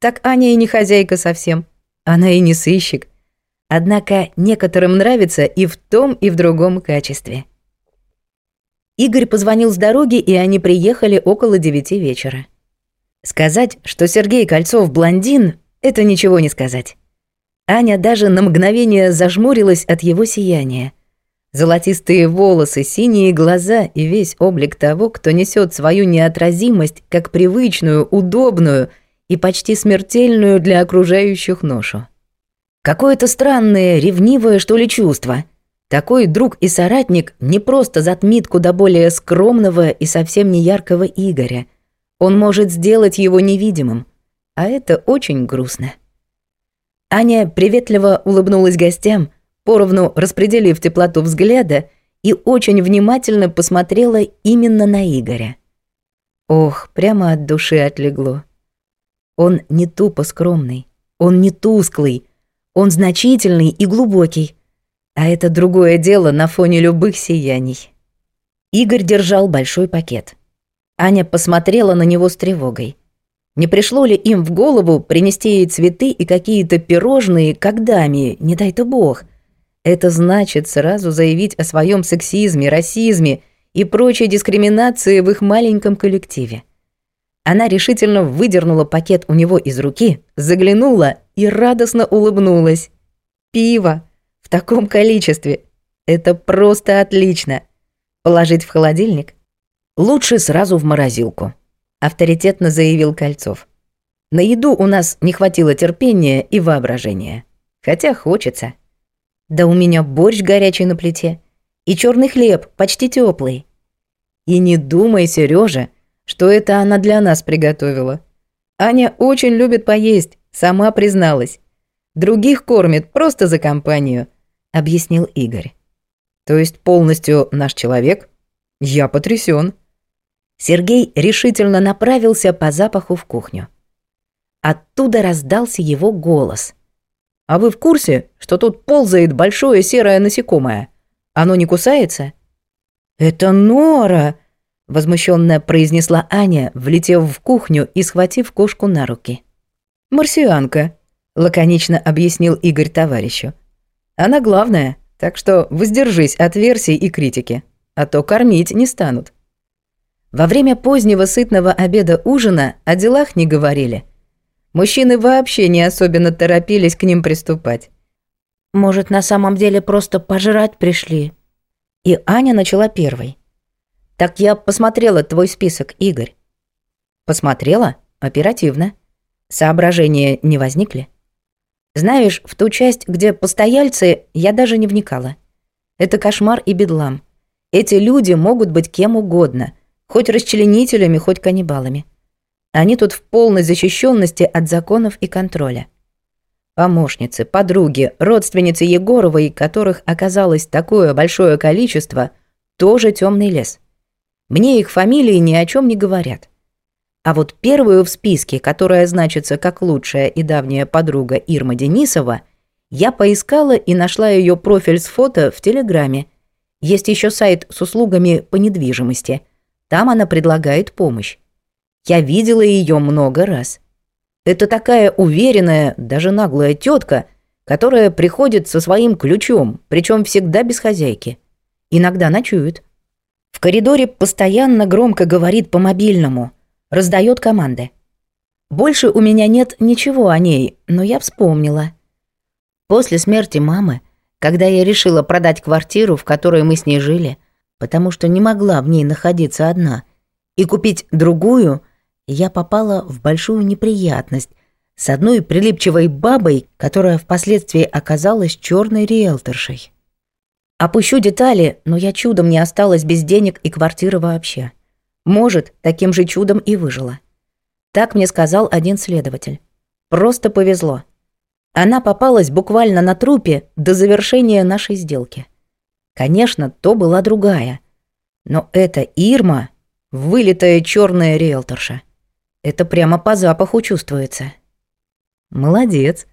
Так Аня и не хозяйка совсем. Она и не сыщик. Однако некоторым нравится и в том, и в другом качестве. Игорь позвонил с дороги, и они приехали около девяти вечера. Сказать, что Сергей Кольцов блондин, это ничего не сказать. Аня даже на мгновение зажмурилась от его сияния. Золотистые волосы, синие глаза и весь облик того, кто несет свою неотразимость как привычную, удобную и почти смертельную для окружающих ношу. Какое-то странное, ревнивое, что ли, чувство. Такой друг и соратник не просто затмит куда более скромного и совсем не яркого Игоря. Он может сделать его невидимым. А это очень грустно. Аня приветливо улыбнулась гостям, поровну распределив теплоту взгляда, и очень внимательно посмотрела именно на Игоря. Ох, прямо от души отлегло. Он не тупо скромный, он не тусклый, он значительный и глубокий. А это другое дело на фоне любых сияний. Игорь держал большой пакет. Аня посмотрела на него с тревогой. Не пришло ли им в голову принести ей цветы и какие-то пирожные, как даме, не дай-то бог? Это значит сразу заявить о своем сексизме, расизме и прочей дискриминации в их маленьком коллективе. Она решительно выдернула пакет у него из руки, заглянула и радостно улыбнулась. «Пиво! В таком количестве! Это просто отлично! Положить в холодильник? Лучше сразу в морозилку», — авторитетно заявил Кольцов. «На еду у нас не хватило терпения и воображения. Хотя хочется. Да у меня борщ горячий на плите и черный хлеб, почти теплый. И не думай, Сережа, что это она для нас приготовила. Аня очень любит поесть, сама призналась. Других кормит просто за компанию, объяснил Игорь. То есть полностью наш человек? Я потрясен. Сергей решительно направился по запаху в кухню. Оттуда раздался его голос. «А вы в курсе, что тут ползает большое серое насекомое? Оно не кусается?» «Это Нора!» — возмущенно произнесла Аня, влетев в кухню и схватив кошку на руки. «Марсианка», — лаконично объяснил Игорь товарищу. «Она главная, так что воздержись от версий и критики, а то кормить не станут». Во время позднего сытного обеда-ужина о делах не говорили. Мужчины вообще не особенно торопились к ним приступать. «Может, на самом деле просто пожрать пришли?» И Аня начала первой. «Так я посмотрела твой список, Игорь». «Посмотрела? Оперативно. Соображения не возникли?» «Знаешь, в ту часть, где постояльцы, я даже не вникала. Это кошмар и бедлам. Эти люди могут быть кем угодно, хоть расчленителями, хоть каннибалами. Они тут в полной защищенности от законов и контроля. Помощницы, подруги, родственницы Егоровой, которых оказалось такое большое количество, тоже темный лес. Мне их фамилии ни о чем не говорят. А вот первую в списке, которая значится как лучшая и давняя подруга Ирма Денисова, я поискала и нашла ее профиль с фото в Телеграме. Есть еще сайт с услугами по недвижимости. Там она предлагает помощь. Я видела ее много раз. Это такая уверенная, даже наглая тетка, которая приходит со своим ключом, причем всегда без хозяйки. Иногда ночует. В коридоре постоянно громко говорит по мобильному, раздает команды. Больше у меня нет ничего о ней, но я вспомнила. После смерти мамы, когда я решила продать квартиру, в которой мы с ней жили, потому что не могла в ней находиться одна, и купить другую – я попала в большую неприятность с одной прилипчивой бабой, которая впоследствии оказалась черной риэлторшей. Опущу детали, но я чудом не осталась без денег и квартиры вообще. Может, таким же чудом и выжила. Так мне сказал один следователь. Просто повезло. Она попалась буквально на трупе до завершения нашей сделки. Конечно, то была другая. Но это Ирма, вылитая черная риэлторша. Это прямо по запаху чувствуется. Молодец,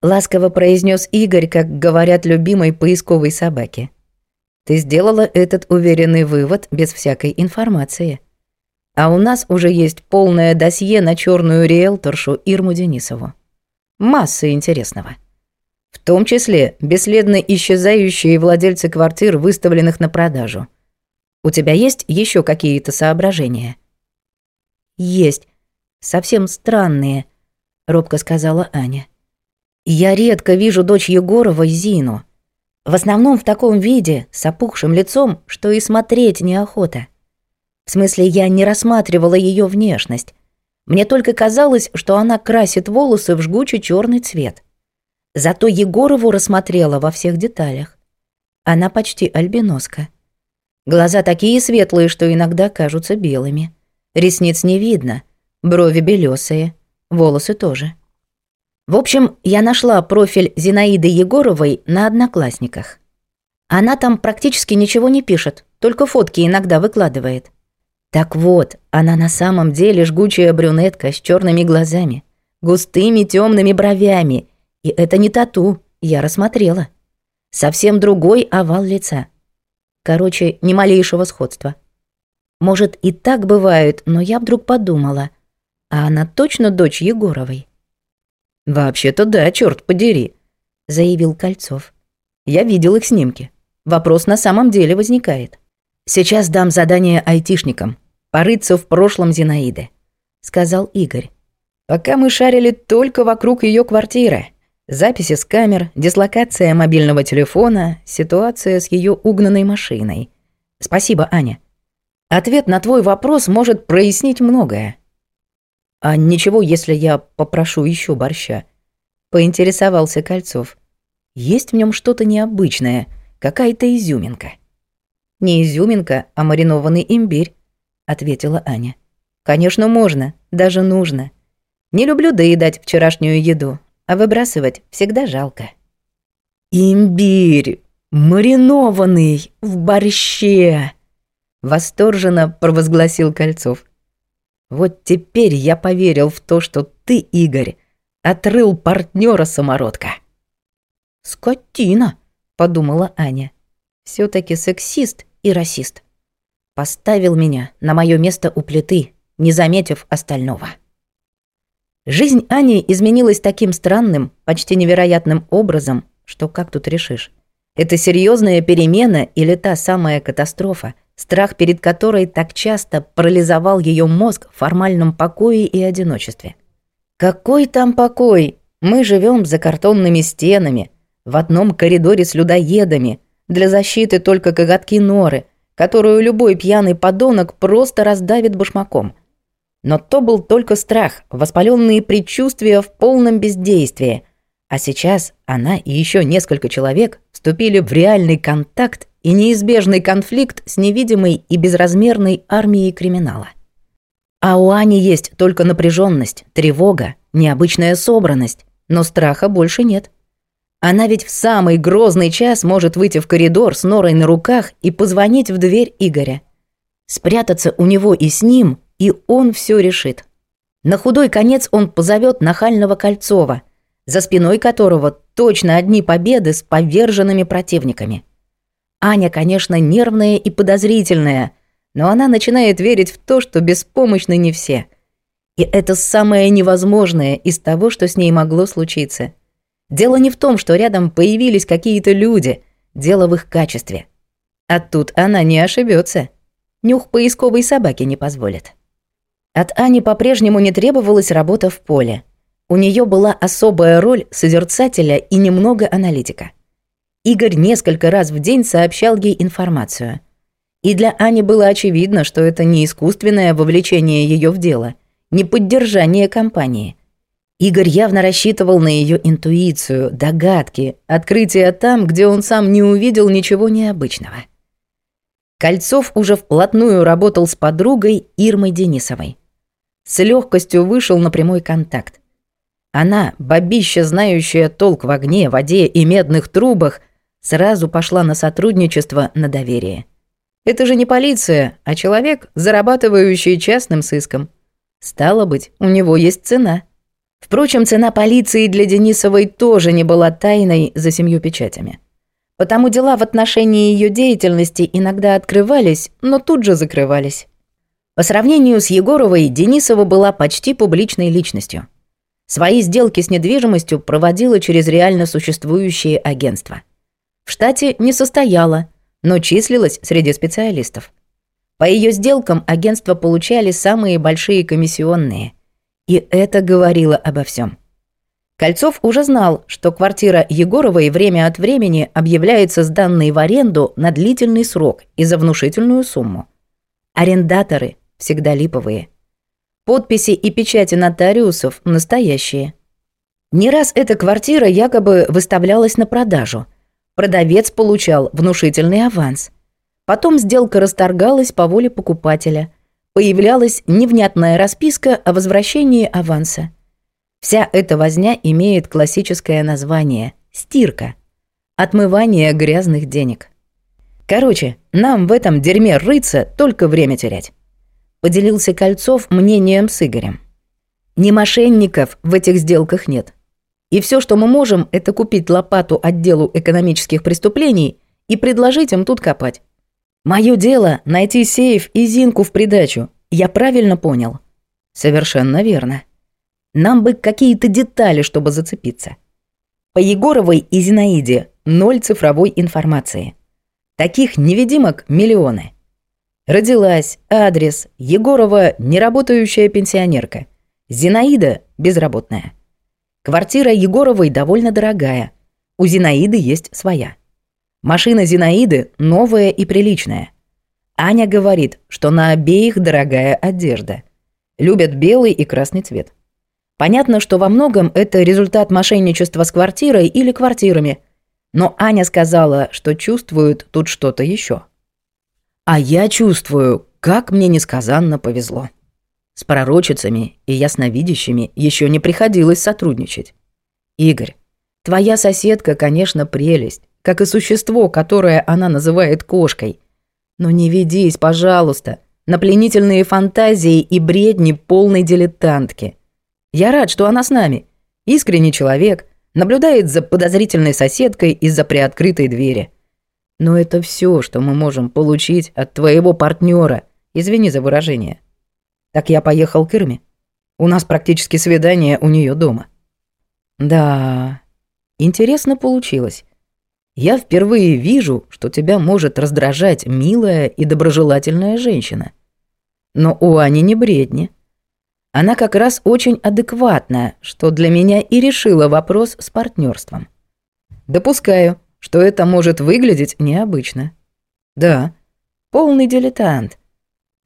ласково произнес Игорь, как говорят любимой поисковой собаке. Ты сделала этот уверенный вывод без всякой информации. А у нас уже есть полное досье на черную риэлторшу Ирму Денисову. Масса интересного. В том числе бесследно исчезающие владельцы квартир, выставленных на продажу. У тебя есть еще какие-то соображения? Есть, совсем странные», — робко сказала Аня. «Я редко вижу дочь Егорова Зину. В основном в таком виде, с опухшим лицом, что и смотреть неохота. В смысле, я не рассматривала ее внешность. Мне только казалось, что она красит волосы в жгучий черный цвет. Зато Егорову рассмотрела во всех деталях. Она почти альбиноска. Глаза такие светлые, что иногда кажутся белыми. Ресниц не видно — Брови белесые, волосы тоже. В общем, я нашла профиль Зинаиды Егоровой на Одноклассниках. Она там практически ничего не пишет, только фотки иногда выкладывает. Так вот, она на самом деле жгучая брюнетка с черными глазами, густыми темными бровями. И это не тату, я рассмотрела. Совсем другой овал лица. Короче, ни малейшего сходства. Может, и так бывает, но я вдруг подумала — а она точно дочь Егоровой? Вообще-то да, черт подери, заявил Кольцов. Я видел их снимки. Вопрос на самом деле возникает. Сейчас дам задание айтишникам. Порыться в прошлом Зинаиды, сказал Игорь. Пока мы шарили только вокруг ее квартиры. Записи с камер, дислокация мобильного телефона, ситуация с ее угнанной машиной. Спасибо, Аня. Ответ на твой вопрос может прояснить многое. «А ничего, если я попрошу еще борща?» Поинтересовался Кольцов. «Есть в нем что-то необычное, какая-то изюминка». «Не изюминка, а маринованный имбирь», — ответила Аня. «Конечно, можно, даже нужно. Не люблю доедать вчерашнюю еду, а выбрасывать всегда жалко». «Имбирь! Маринованный! В борще!» Восторженно провозгласил Кольцов. Вот теперь я поверил в то, что ты, Игорь, отрыл партнера самородка. Скотина, подумала Аня. все таки сексист и расист. Поставил меня на мое место у плиты, не заметив остального. Жизнь Ани изменилась таким странным, почти невероятным образом, что как тут решишь? Это серьезная перемена или та самая катастрофа, страх перед которой так часто парализовал ее мозг в формальном покое и одиночестве? Какой там покой? Мы живем за картонными стенами, в одном коридоре с людоедами, для защиты только коготки норы, которую любой пьяный подонок просто раздавит башмаком. Но то был только страх, воспаленные предчувствия в полном бездействии – а сейчас она и еще несколько человек вступили в реальный контакт и неизбежный конфликт с невидимой и безразмерной армией криминала. А у Ани есть только напряженность, тревога, необычная собранность, но страха больше нет. Она ведь в самый грозный час может выйти в коридор с норой на руках и позвонить в дверь Игоря. Спрятаться у него и с ним, и он все решит. На худой конец он позовет нахального Кольцова – за спиной которого точно одни победы с поверженными противниками. Аня, конечно, нервная и подозрительная, но она начинает верить в то, что беспомощны не все. И это самое невозможное из того, что с ней могло случиться. Дело не в том, что рядом появились какие-то люди, дело в их качестве. А тут она не ошибется. Нюх поисковой собаки не позволит. От Ани по-прежнему не требовалась работа в поле. У нее была особая роль созерцателя и немного аналитика. Игорь несколько раз в день сообщал ей информацию. И для Ани было очевидно, что это не искусственное вовлечение ее в дело, не поддержание компании. Игорь явно рассчитывал на ее интуицию, догадки, открытия там, где он сам не увидел ничего необычного. Кольцов уже вплотную работал с подругой Ирмой Денисовой. С легкостью вышел на прямой контакт. Она, бабища, знающая толк в огне, воде и медных трубах, сразу пошла на сотрудничество на доверие. Это же не полиция, а человек, зарабатывающий частным сыском. Стало быть, у него есть цена. Впрочем, цена полиции для Денисовой тоже не была тайной за семью печатями. Потому дела в отношении ее деятельности иногда открывались, но тут же закрывались. По сравнению с Егоровой, Денисова была почти публичной личностью. Свои сделки с недвижимостью проводила через реально существующие агентства. В штате не состояла, но числилась среди специалистов. По ее сделкам агентства получали самые большие комиссионные. И это говорило обо всем. Кольцов уже знал, что квартира Егоровой время от времени объявляется сданной в аренду на длительный срок и за внушительную сумму. Арендаторы всегда липовые. Подписи и печати нотариусов настоящие. Не раз эта квартира якобы выставлялась на продажу. Продавец получал внушительный аванс. Потом сделка расторгалась по воле покупателя. Появлялась невнятная расписка о возвращении аванса. Вся эта возня имеет классическое название – стирка. Отмывание грязных денег. Короче, нам в этом дерьме рыться, только время терять поделился Кольцов мнением с Игорем. Ни мошенников в этих сделках нет. И все, что мы можем, это купить лопату отделу экономических преступлений и предложить им тут копать. Мое дело — найти сейф и Зинку в придачу. Я правильно понял? Совершенно верно. Нам бы какие-то детали, чтобы зацепиться. По Егоровой и Зинаиде ноль цифровой информации. Таких невидимок миллионы. Родилась, адрес, Егорова – неработающая пенсионерка, Зинаида – безработная. Квартира Егоровой довольно дорогая, у Зинаиды есть своя. Машина Зинаиды новая и приличная. Аня говорит, что на обеих дорогая одежда. Любят белый и красный цвет. Понятно, что во многом это результат мошенничества с квартирой или квартирами, но Аня сказала, что чувствует тут что-то еще. А я чувствую, как мне несказанно повезло. С пророчицами и ясновидящими еще не приходилось сотрудничать. Игорь, твоя соседка, конечно, прелесть, как и существо, которое она называет кошкой. Но не ведись, пожалуйста. на пленительные фантазии и бредни полной дилетантки. Я рад, что она с нами. Искренний человек, наблюдает за подозрительной соседкой из-за приоткрытой двери. Но это все, что мы можем получить от твоего партнера. Извини за выражение. Так я поехал к Ирме. У нас практически свидание у нее дома. Да, интересно получилось. Я впервые вижу, что тебя может раздражать милая и доброжелательная женщина. Но у Ани не бредни. Она как раз очень адекватная, что для меня и решила вопрос с партнерством. Допускаю, что это может выглядеть необычно. Да, полный дилетант.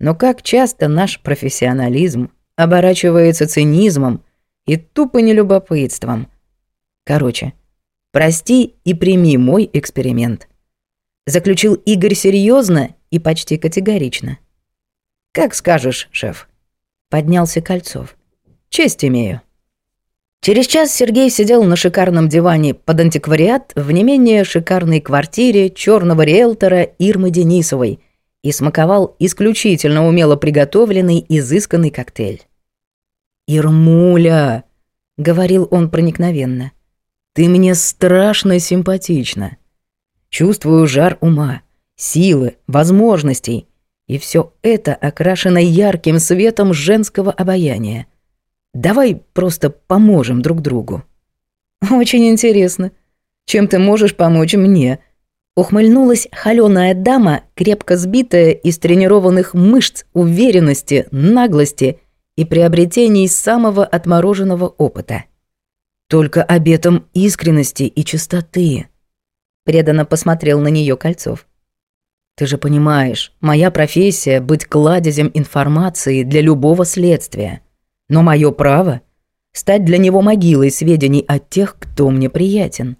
Но как часто наш профессионализм оборачивается цинизмом и тупо нелюбопытством. Короче, прости и прими мой эксперимент. Заключил Игорь серьезно и почти категорично. Как скажешь, шеф. Поднялся Кольцов. Честь имею. Через час Сергей сидел на шикарном диване под антиквариат в не менее шикарной квартире черного риэлтора Ирмы Денисовой и смаковал исключительно умело приготовленный изысканный коктейль. «Ирмуля!» — говорил он проникновенно. «Ты мне страшно симпатична. Чувствую жар ума, силы, возможностей, и все это окрашено ярким светом женского обаяния. Давай просто поможем друг другу». «Очень интересно. Чем ты можешь помочь мне?» Ухмыльнулась холёная дама, крепко сбитая из тренированных мышц, уверенности, наглости и приобретений самого отмороженного опыта. Только обетом искренности и чистоты. Преданно посмотрел на нее Кольцов. Ты же понимаешь, моя профессия — быть кладезем информации для любого следствия. Но мое право — стать для него могилой сведений о тех, кто мне приятен.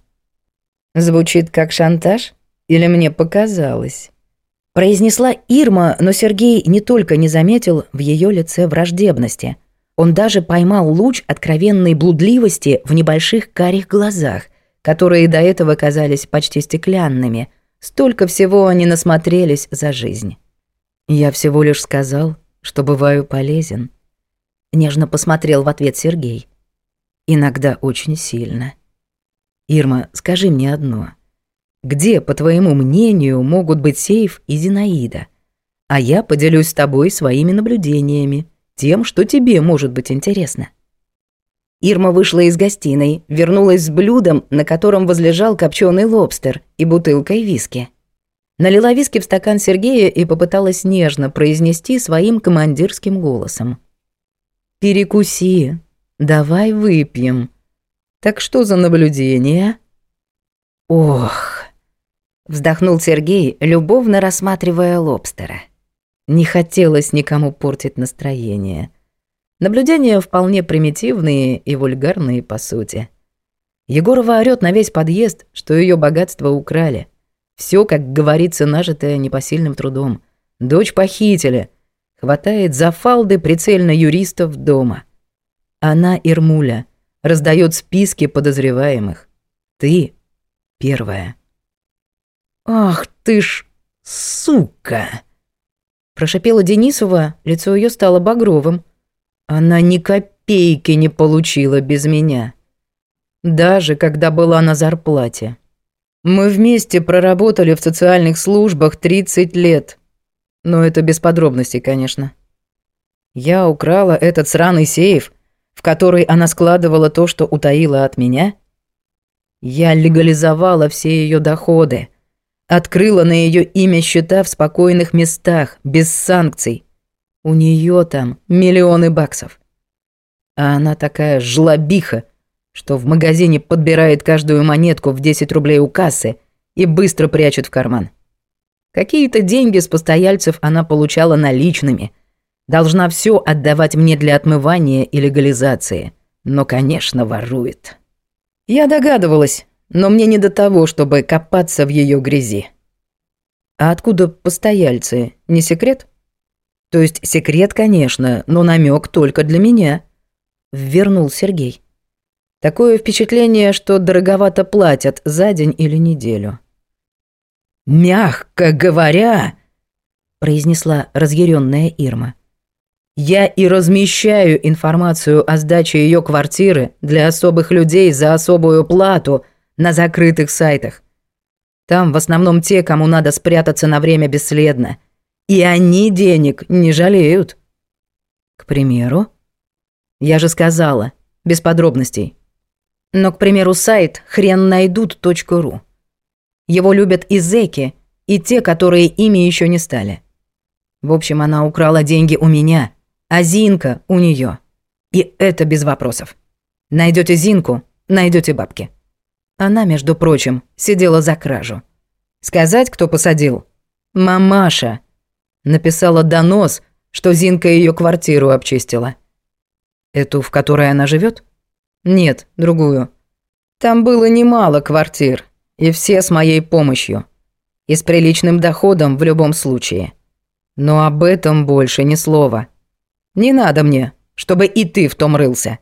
Звучит как шантаж? Или мне показалось?» Произнесла Ирма, но Сергей не только не заметил в ее лице враждебности. Он даже поймал луч откровенной блудливости в небольших карих глазах, которые до этого казались почти стеклянными. Столько всего они насмотрелись за жизнь. «Я всего лишь сказал, что бываю полезен», — нежно посмотрел в ответ Сергей. «Иногда очень сильно. Ирма, скажи мне одно. Где, по твоему мнению, могут быть Сейф и Зинаида? А я поделюсь с тобой своими наблюдениями, тем, что тебе может быть интересно». Ирма вышла из гостиной, вернулась с блюдом, на котором возлежал копченый лобстер и бутылкой виски. Налила виски в стакан Сергея и попыталась нежно произнести своим командирским голосом. «Перекуси, давай выпьем. Так что за наблюдение?» «Ох!» Вздохнул Сергей, любовно рассматривая лобстера. Не хотелось никому портить настроение. Наблюдения вполне примитивные и вульгарные по сути. Егорова орёт на весь подъезд, что ее богатство украли. Все, как говорится, нажитое непосильным трудом. Дочь похитили. Хватает за фалды прицельно юристов дома. Она, Ирмуля, раздает списки подозреваемых. Ты первая. «Ах ты ж, сука!» Прошипела Денисова, лицо ее стало багровым. Она ни копейки не получила без меня. Даже когда была на зарплате. Мы вместе проработали в социальных службах 30 лет. Но это без подробностей, конечно. Я украла этот сраный сейф, в который она складывала то, что утаила от меня. Я легализовала все ее доходы – Открыла на ее имя счета в спокойных местах, без санкций. У нее там миллионы баксов. А она такая жлобиха, что в магазине подбирает каждую монетку в 10 рублей у кассы и быстро прячет в карман. Какие-то деньги с постояльцев она получала наличными. Должна все отдавать мне для отмывания и легализации. Но, конечно, ворует. Я догадывалась, но мне не до того, чтобы копаться в ее грязи. А откуда постояльцы, не секрет? То есть секрет, конечно, но намек только для меня. Вернул Сергей. Такое впечатление, что дороговато платят за день или неделю. Мягко говоря, произнесла разъяренная Ирма. Я и размещаю информацию о сдаче ее квартиры для особых людей за особую плату на закрытых сайтах. Там в основном те, кому надо спрятаться на время бесследно. И они денег не жалеют. К примеру? Я же сказала, без подробностей. Но, к примеру, сайт хрен найдут .ру. Его любят и зэки, и те, которые ими еще не стали. В общем, она украла деньги у меня, а Зинка у нее. И это без вопросов. Найдете Зинку, найдете бабки. Она, между прочим, сидела за кражу. Сказать, кто посадил? Мамаша. Написала донос, что Зинка ее квартиру обчистила. Эту, в которой она живет? Нет, другую. Там было немало квартир, и все с моей помощью. И с приличным доходом в любом случае. Но об этом больше ни слова. Не надо мне, чтобы и ты в том рылся.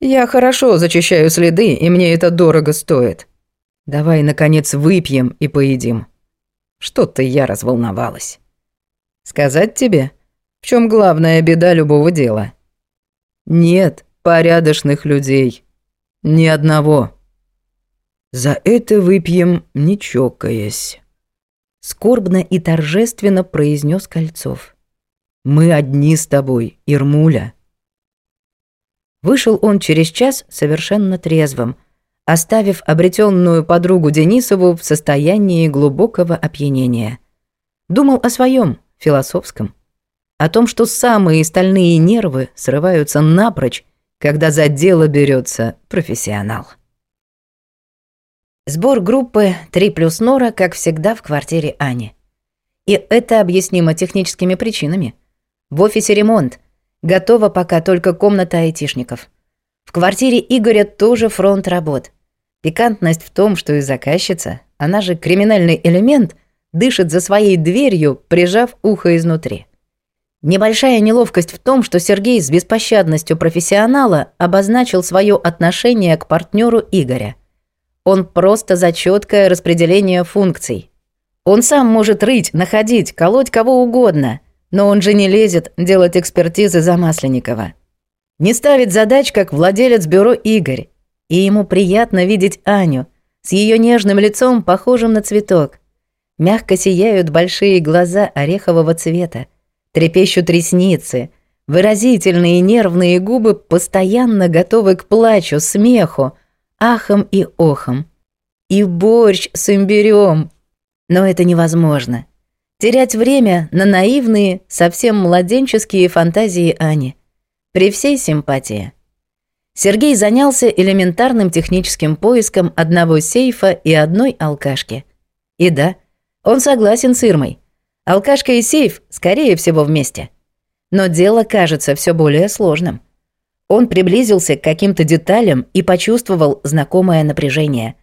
Я хорошо зачищаю следы, и мне это дорого стоит. Давай, наконец, выпьем и поедим. Что-то я разволновалась. Сказать тебе, в чем главная беда любого дела? Нет порядочных людей. Ни одного. За это выпьем, не чокаясь. Скорбно и торжественно произнес Кольцов. Мы одни с тобой, Ирмуля. Вышел он через час совершенно трезвым, оставив обретенную подругу Денисову в состоянии глубокого опьянения. Думал о своем философском, о том, что самые стальные нервы срываются напрочь когда за дело берется профессионал. Сбор группы 3 плюс Нора, как всегда, в квартире Ани. И это объяснимо техническими причинами. В офисе ремонт. Готова пока только комната айтишников. В квартире Игоря тоже фронт работ. Пикантность в том, что и заказчица, она же криминальный элемент, дышит за своей дверью, прижав ухо изнутри. Небольшая неловкость в том, что Сергей с беспощадностью профессионала обозначил свое отношение к партнеру Игоря. Он просто за четкое распределение функций. Он сам может рыть, находить, колоть кого угодно, но он же не лезет делать экспертизы за Масленникова. Не ставит задач, как владелец бюро Игорь. И ему приятно видеть Аню с ее нежным лицом, похожим на цветок. Мягко сияют большие глаза орехового цвета трепещут ресницы, выразительные нервные губы постоянно готовы к плачу, смеху, ахам и охам. И борщ с имбирём. Но это невозможно. Терять время на наивные, совсем младенческие фантазии Ани. При всей симпатии. Сергей занялся элементарным техническим поиском одного сейфа и одной алкашки. И да, он согласен с Ирмой. Алкашка и сейф, скорее всего, вместе. Но дело кажется все более сложным. Он приблизился к каким-то деталям и почувствовал знакомое напряжение.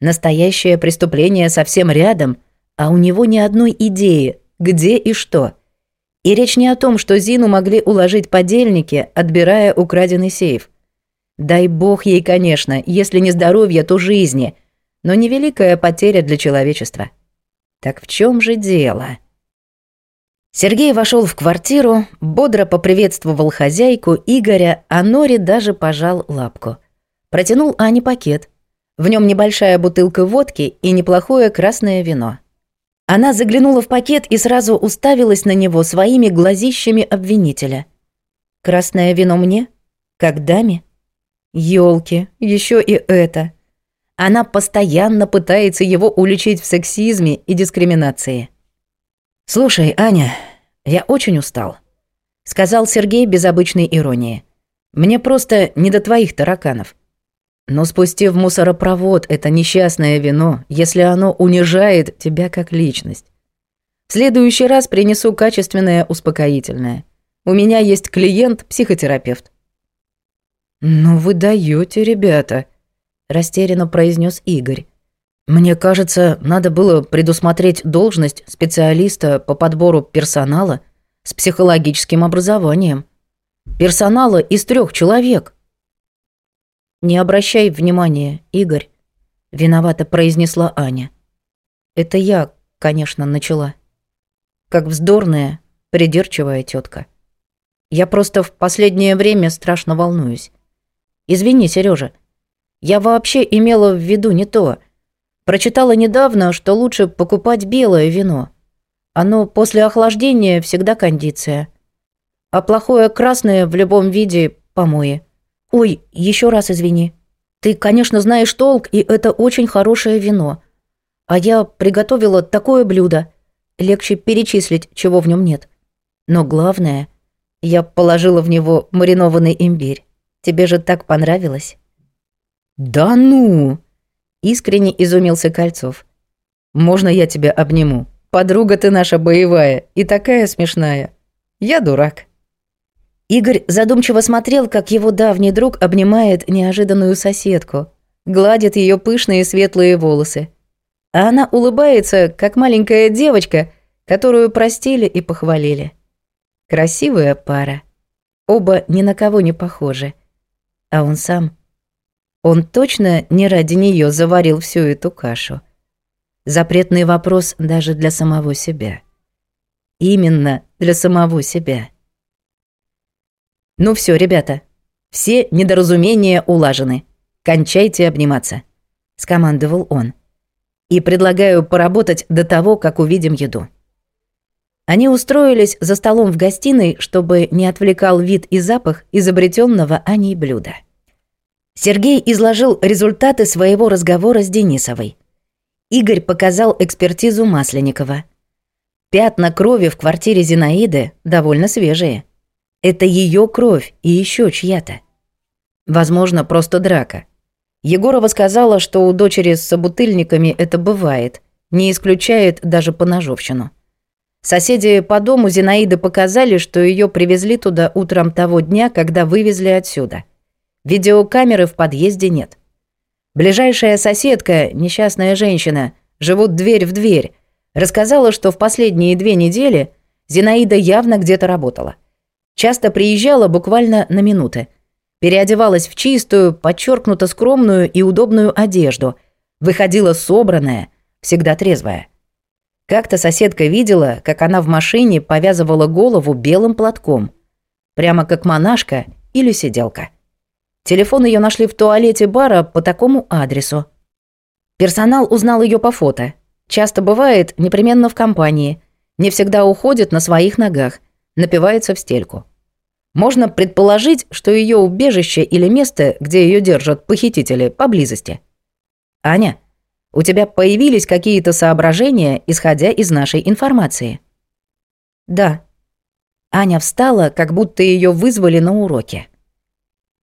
Настоящее преступление совсем рядом, а у него ни одной идеи, где и что. И речь не о том, что Зину могли уложить подельники, отбирая украденный сейф. Дай бог ей, конечно, если не здоровье, то жизни, но невеликая потеря для человечества. Так в чем же дело? Сергей вошел в квартиру, бодро поприветствовал хозяйку Игоря, а Нори даже пожал лапку. Протянул Ане пакет. В нем небольшая бутылка водки и неплохое красное вино. Она заглянула в пакет и сразу уставилась на него своими глазищами обвинителя. «Красное вино мне? Как даме? Ёлки, еще и это!» Она постоянно пытается его уличить в сексизме и дискриминации. «Слушай, Аня, я очень устал», — сказал Сергей без обычной иронии. «Мне просто не до твоих тараканов. Но спусти в мусоропровод это несчастное вино, если оно унижает тебя как личность. В следующий раз принесу качественное успокоительное. У меня есть клиент-психотерапевт». «Ну вы даете, ребята», — растерянно произнес Игорь. Мне кажется, надо было предусмотреть должность специалиста по подбору персонала с психологическим образованием. Персонала из трех человек. Не обращай внимания, Игорь, виновато произнесла Аня. Это я, конечно, начала. как вздорная, придирчивая тетка. Я просто в последнее время страшно волнуюсь. Извини, Сережа. Я вообще имела в виду не то. Прочитала недавно, что лучше покупать белое вино. Оно после охлаждения всегда кондиция. А плохое красное в любом виде помои. Ой, еще раз извини. Ты, конечно, знаешь толк, и это очень хорошее вино. А я приготовила такое блюдо. Легче перечислить, чего в нем нет. Но главное, я положила в него маринованный имбирь. Тебе же так понравилось?» «Да ну!» — искренне изумился Кольцов. «Можно я тебя обниму? Подруга ты наша боевая и такая смешная. Я дурак». Игорь задумчиво смотрел, как его давний друг обнимает неожиданную соседку, гладит ее пышные светлые волосы. А она улыбается, как маленькая девочка, которую простили и похвалили. Красивая пара. Оба ни на кого не похожи. А он сам... Он точно не ради нее заварил всю эту кашу. Запретный вопрос даже для самого себя. Именно для самого себя. Ну все, ребята, все недоразумения улажены. Кончайте обниматься, скомандовал он. И предлагаю поработать до того, как увидим еду. Они устроились за столом в гостиной, чтобы не отвлекал вид и запах изобретенного Аней блюда. Сергей изложил результаты своего разговора с Денисовой. Игорь показал экспертизу Масленникова. Пятна крови в квартире Зинаиды довольно свежие. Это ее кровь и еще чья-то. Возможно, просто драка. Егорова сказала, что у дочери с собутыльниками это бывает, не исключает даже поножовщину. Соседи по дому Зинаиды показали, что ее привезли туда утром того дня, когда вывезли отсюда. Видеокамеры в подъезде нет. Ближайшая соседка, несчастная женщина, живут дверь в дверь, рассказала, что в последние две недели Зинаида явно где-то работала. Часто приезжала буквально на минуты. Переодевалась в чистую, подчеркнуто скромную и удобную одежду. Выходила собранная, всегда трезвая. Как-то соседка видела, как она в машине повязывала голову белым платком. Прямо как монашка или сиделка. Телефон ее нашли в туалете бара по такому адресу. Персонал узнал ее по фото. Часто бывает непременно в компании. Не всегда уходит на своих ногах. Напивается в стельку. Можно предположить, что ее убежище или место, где ее держат похитители, поблизости. Аня, у тебя появились какие-то соображения, исходя из нашей информации?» «Да». Аня встала, как будто ее вызвали на уроке.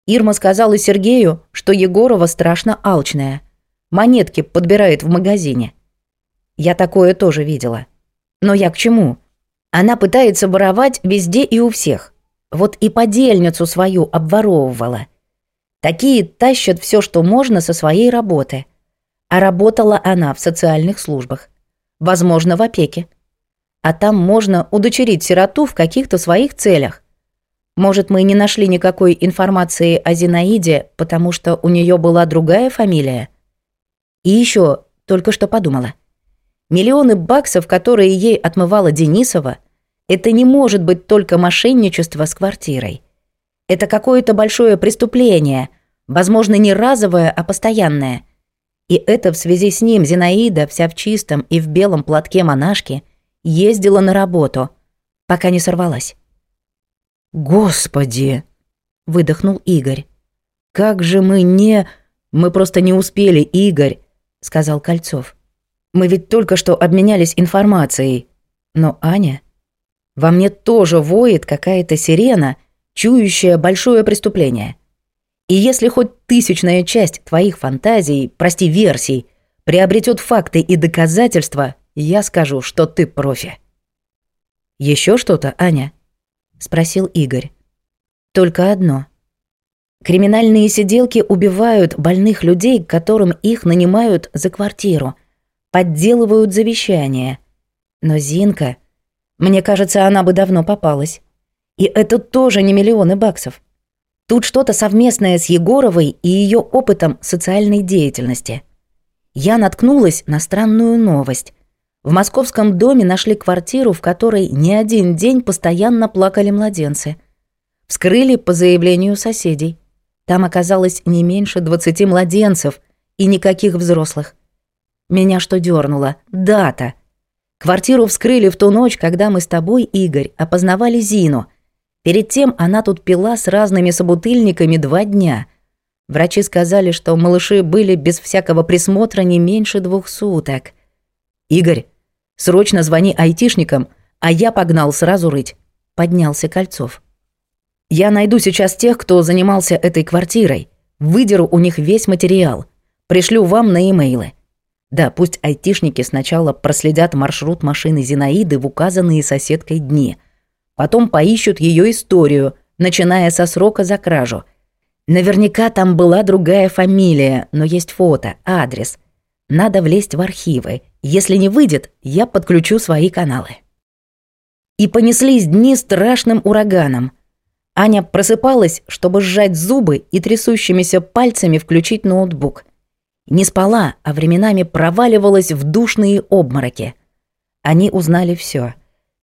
Ирма сказала Сергею, что Егорова страшно алчная. Монетки подбирает в магазине. Я такое тоже видела. Но я к чему? Она пытается воровать везде и у всех. Вот и подельницу свою обворовывала. Такие тащат все, что можно со своей работы – а работала она в социальных службах. Возможно, в опеке. А там можно удочерить сироту в каких-то своих целях. Может, мы не нашли никакой информации о Зинаиде, потому что у нее была другая фамилия? И еще только что подумала. Миллионы баксов, которые ей отмывала Денисова, это не может быть только мошенничество с квартирой. Это какое-то большое преступление, возможно, не разовое, а постоянное – и это в связи с ним Зинаида, вся в чистом и в белом платке монашки, ездила на работу, пока не сорвалась. «Господи!» — выдохнул Игорь. «Как же мы не... Мы просто не успели, Игорь!» — сказал Кольцов. «Мы ведь только что обменялись информацией. Но Аня... Во мне тоже воет какая-то сирена, чующая большое преступление. И если хоть тысячная часть твоих фантазий, прости, версий, приобретет факты и доказательства, я скажу, что ты профи. Еще что-то, Аня? Спросил Игорь. Только одно. Криминальные сиделки убивают больных людей, которым их нанимают за квартиру, подделывают завещания. Но Зинка, мне кажется, она бы давно попалась. И это тоже не миллионы баксов. Тут что-то совместное с Егоровой и ее опытом социальной деятельности. Я наткнулась на странную новость. В московском доме нашли квартиру, в которой не один день постоянно плакали младенцы. Вскрыли по заявлению соседей. Там оказалось не меньше 20 младенцев и никаких взрослых. Меня что дернуло? Дата. Квартиру вскрыли в ту ночь, когда мы с тобой, Игорь, опознавали Зину. Перед тем она тут пила с разными собутыльниками два дня. Врачи сказали, что малыши были без всякого присмотра не меньше двух суток. Игорь, Срочно звони айтишникам, а я погнал сразу рыть. Поднялся Кольцов. Я найду сейчас тех, кто занимался этой квартирой. Выдеру у них весь материал. Пришлю вам на имейлы. Да, пусть айтишники сначала проследят маршрут машины Зинаиды в указанные соседкой дни. Потом поищут ее историю, начиная со срока за кражу. Наверняка там была другая фамилия, но есть фото, адрес. Надо влезть в архивы если не выйдет, я подключу свои каналы. И понеслись дни страшным ураганом. Аня просыпалась, чтобы сжать зубы и трясущимися пальцами включить ноутбук. Не спала, а временами проваливалась в душные обмороки. Они узнали все.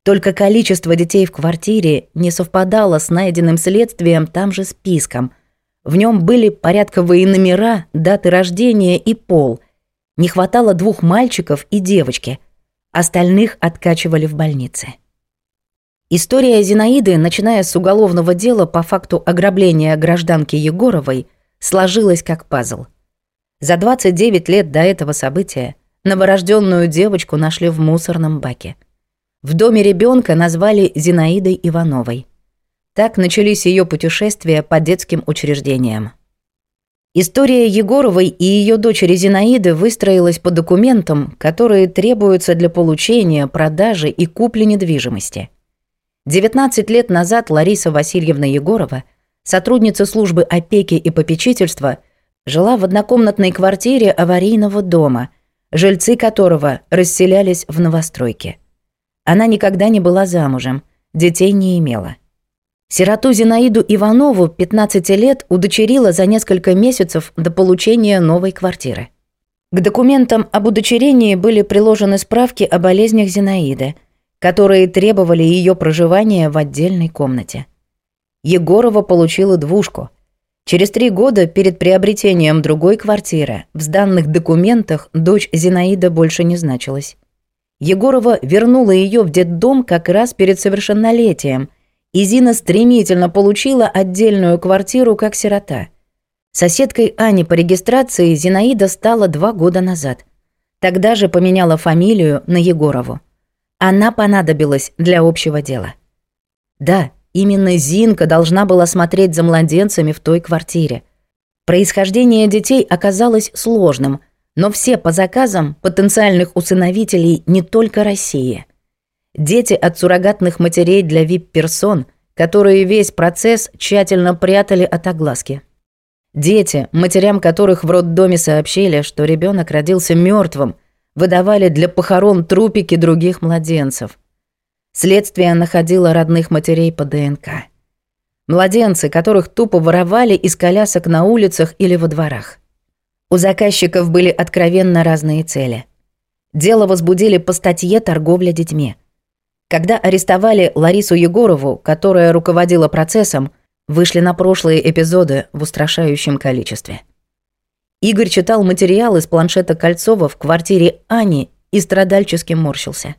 Только количество детей в квартире не совпадало с найденным следствием там же списком. В нем были порядковые номера, даты рождения и пол — не хватало двух мальчиков и девочки. Остальных откачивали в больнице. История Зинаиды, начиная с уголовного дела по факту ограбления гражданки Егоровой, сложилась как пазл. За 29 лет до этого события новорожденную девочку нашли в мусорном баке. В доме ребенка назвали Зинаидой Ивановой. Так начались ее путешествия по детским учреждениям. История Егоровой и ее дочери Зинаиды выстроилась по документам, которые требуются для получения, продажи и купли недвижимости. 19 лет назад Лариса Васильевна Егорова, сотрудница службы опеки и попечительства, жила в однокомнатной квартире аварийного дома, жильцы которого расселялись в новостройке. Она никогда не была замужем, детей не имела. Сироту Зинаиду Иванову, 15 лет, удочерила за несколько месяцев до получения новой квартиры. К документам об удочерении были приложены справки о болезнях Зинаиды, которые требовали ее проживания в отдельной комнате. Егорова получила двушку. Через три года перед приобретением другой квартиры в сданных документах дочь Зинаида больше не значилась. Егорова вернула ее в детдом как раз перед совершеннолетием – и Зина стремительно получила отдельную квартиру как сирота. Соседкой Ани по регистрации Зинаида стала два года назад. Тогда же поменяла фамилию на Егорову. Она понадобилась для общего дела. Да, именно Зинка должна была смотреть за младенцами в той квартире. Происхождение детей оказалось сложным, но все по заказам потенциальных усыновителей не только России – Дети от суррогатных матерей для вип-персон, которые весь процесс тщательно прятали от огласки. Дети, матерям которых в роддоме сообщили, что ребенок родился мертвым, выдавали для похорон трупики других младенцев. Следствие находило родных матерей по ДНК. Младенцы, которых тупо воровали из колясок на улицах или во дворах. У заказчиков были откровенно разные цели. Дело возбудили по статье «Торговля детьми». Когда арестовали Ларису Егорову, которая руководила процессом, вышли на прошлые эпизоды в устрашающем количестве. Игорь читал материал из планшета Кольцова в квартире Ани и страдальчески морщился.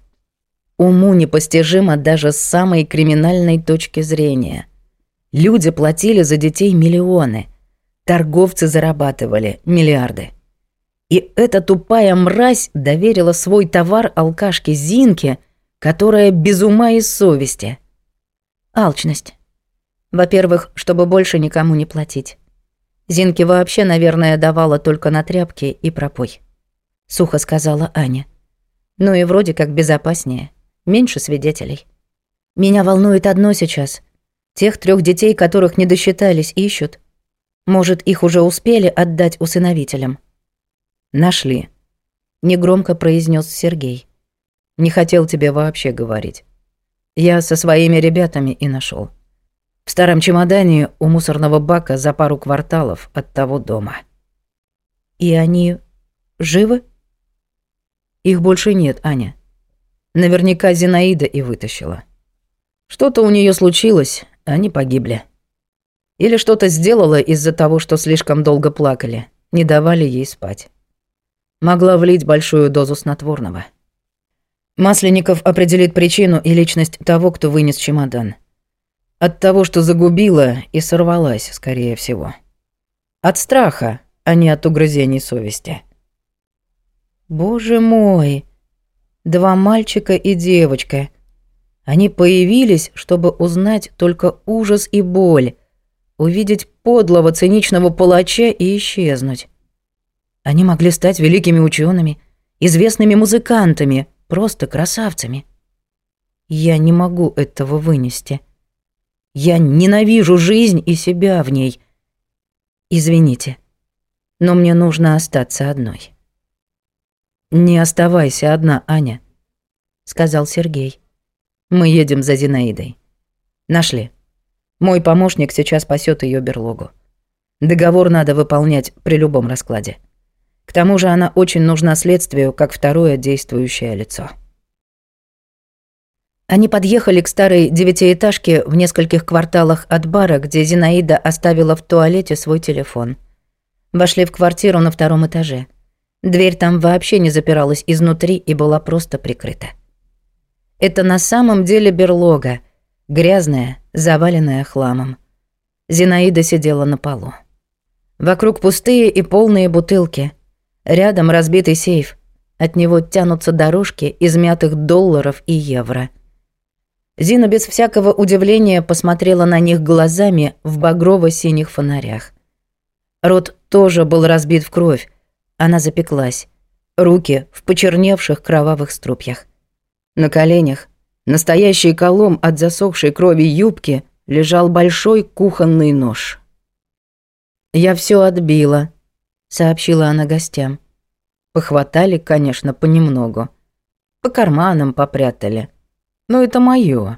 Уму непостижимо даже с самой криминальной точки зрения. Люди платили за детей миллионы, торговцы зарабатывали миллиарды. И эта тупая мразь доверила свой товар алкашке Зинке – которая без ума и совести. Алчность. Во-первых, чтобы больше никому не платить. Зинке вообще, наверное, давала только на тряпки и пропой. Сухо сказала Аня. Ну и вроде как безопаснее. Меньше свидетелей. Меня волнует одно сейчас. Тех трех детей, которых не досчитались, ищут. Может, их уже успели отдать усыновителям? Нашли. Негромко произнес Сергей. Не хотел тебе вообще говорить. Я со своими ребятами и нашел. В старом чемодане у мусорного бака за пару кварталов от того дома. И они живы? Их больше нет, Аня. Наверняка Зинаида и вытащила. Что-то у нее случилось, они погибли. Или что-то сделала из-за того, что слишком долго плакали, не давали ей спать. Могла влить большую дозу снотворного. Масленников определит причину и личность того, кто вынес чемодан. От того, что загубила и сорвалась, скорее всего. От страха, а не от угрызений совести. Боже мой! Два мальчика и девочка. Они появились, чтобы узнать только ужас и боль, увидеть подлого циничного палача и исчезнуть. Они могли стать великими учеными, известными музыкантами, просто красавцами. Я не могу этого вынести. Я ненавижу жизнь и себя в ней. Извините, но мне нужно остаться одной. «Не оставайся одна, Аня», — сказал Сергей. «Мы едем за Зинаидой. Нашли. Мой помощник сейчас пасет ее берлогу. Договор надо выполнять при любом раскладе. К тому же она очень нужна следствию, как второе действующее лицо». Они подъехали к старой девятиэтажке в нескольких кварталах от бара, где Зинаида оставила в туалете свой телефон. Вошли в квартиру на втором этаже. Дверь там вообще не запиралась изнутри и была просто прикрыта. Это на самом деле берлога, грязная, заваленная хламом. Зинаида сидела на полу. Вокруг пустые и полные бутылки. Рядом разбитый сейф. От него тянутся дорожки из мятых долларов и евро. Зина без всякого удивления посмотрела на них глазами в багрово-синих фонарях. Рот тоже был разбит в кровь, она запеклась. Руки в почерневших кровавых струпьях. На коленях, настоящий колом от засохшей крови юбки, лежал большой кухонный нож. «Я все отбила», — сообщила она гостям. Похватали, конечно, понемногу. По карманам попрятали. Но это моё.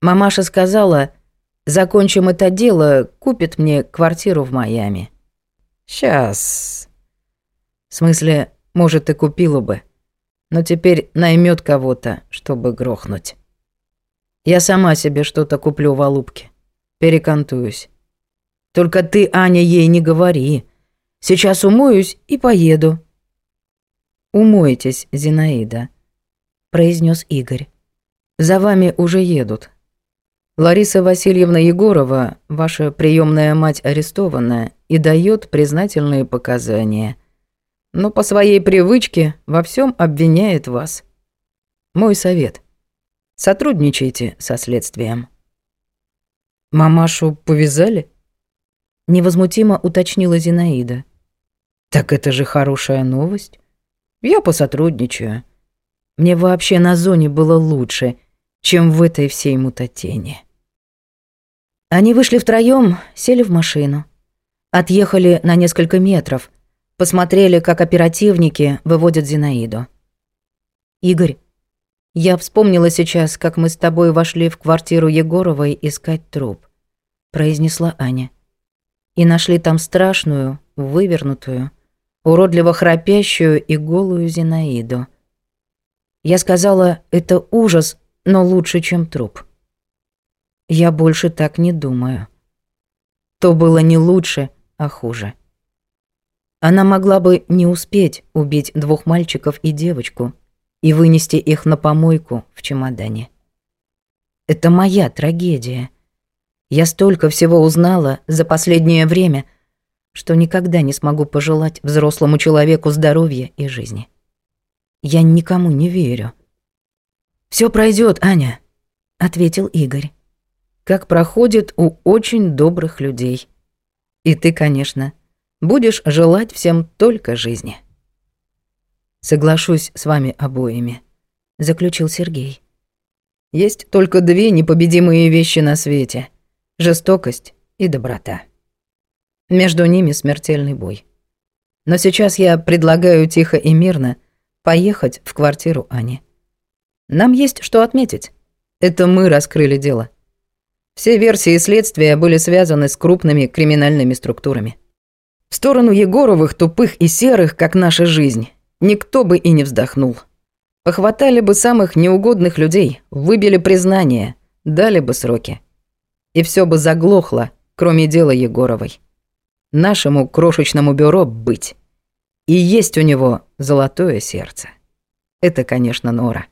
Мамаша сказала, закончим это дело, купит мне квартиру в Майами. Сейчас, в смысле, может, и купила бы. Но теперь наймет кого-то, чтобы грохнуть. Я сама себе что-то куплю в Алубке. Перекантуюсь. Только ты, Аня, ей не говори. Сейчас умоюсь и поеду. Умойтесь, Зинаида, произнес Игорь. За вами уже едут. Лариса Васильевна Егорова, ваша приемная мать арестована и дает признательные показания но по своей привычке во всем обвиняет вас. Мой совет. Сотрудничайте со следствием. Мамашу повязали? Невозмутимо уточнила Зинаида. Так это же хорошая новость. Я посотрудничаю. Мне вообще на зоне было лучше, чем в этой всей мутатене. Они вышли втроём, сели в машину. Отъехали на несколько метров – Посмотрели, как оперативники выводят Зинаиду. «Игорь, я вспомнила сейчас, как мы с тобой вошли в квартиру Егоровой искать труп», — произнесла Аня. «И нашли там страшную, вывернутую, уродливо храпящую и голую Зинаиду. Я сказала, это ужас, но лучше, чем труп. Я больше так не думаю. То было не лучше, а хуже. Она могла бы не успеть убить двух мальчиков и девочку и вынести их на помойку в чемодане. Это моя трагедия. Я столько всего узнала за последнее время, что никогда не смогу пожелать взрослому человеку здоровья и жизни. Я никому не верю. Все пройдет, Аня», — ответил Игорь. «Как проходит у очень добрых людей. И ты, конечно, Будешь желать всем только жизни. Соглашусь с вами обоими, заключил Сергей. Есть только две непобедимые вещи на свете: жестокость и доброта. Между ними смертельный бой. Но сейчас я предлагаю тихо и мирно поехать в квартиру Ани. Нам есть что отметить. Это мы раскрыли дело. Все версии следствия были связаны с крупными криминальными структурами. В сторону Егоровых, тупых и серых, как наша жизнь, никто бы и не вздохнул. Похватали бы самых неугодных людей, выбили признание, дали бы сроки. И все бы заглохло, кроме дела Егоровой. Нашему крошечному бюро быть. И есть у него золотое сердце. Это, конечно, Нора.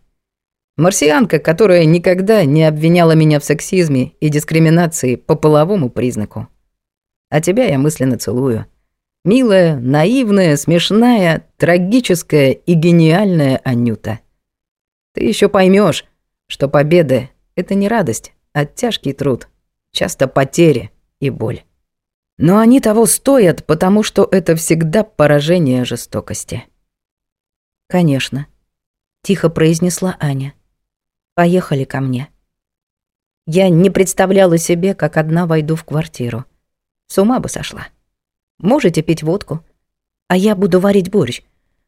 Марсианка, которая никогда не обвиняла меня в сексизме и дискриминации по половому признаку. А тебя я мысленно целую. Милая, наивная, смешная, трагическая и гениальная Анюта. Ты еще поймешь, что победа — это не радость, а тяжкий труд, часто потери и боль. Но они того стоят, потому что это всегда поражение жестокости. «Конечно», — тихо произнесла Аня. «Поехали ко мне». Я не представляла себе, как одна войду в квартиру. С ума бы сошла. Можете пить водку, а я буду варить борщ.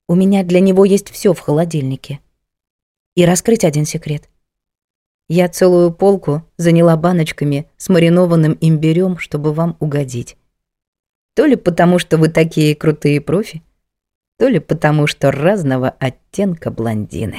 У меня для него есть все в холодильнике. И раскрыть один секрет. Я целую полку заняла баночками с маринованным имбирем, чтобы вам угодить. То ли потому, что вы такие крутые профи, то ли потому, что разного оттенка блондины.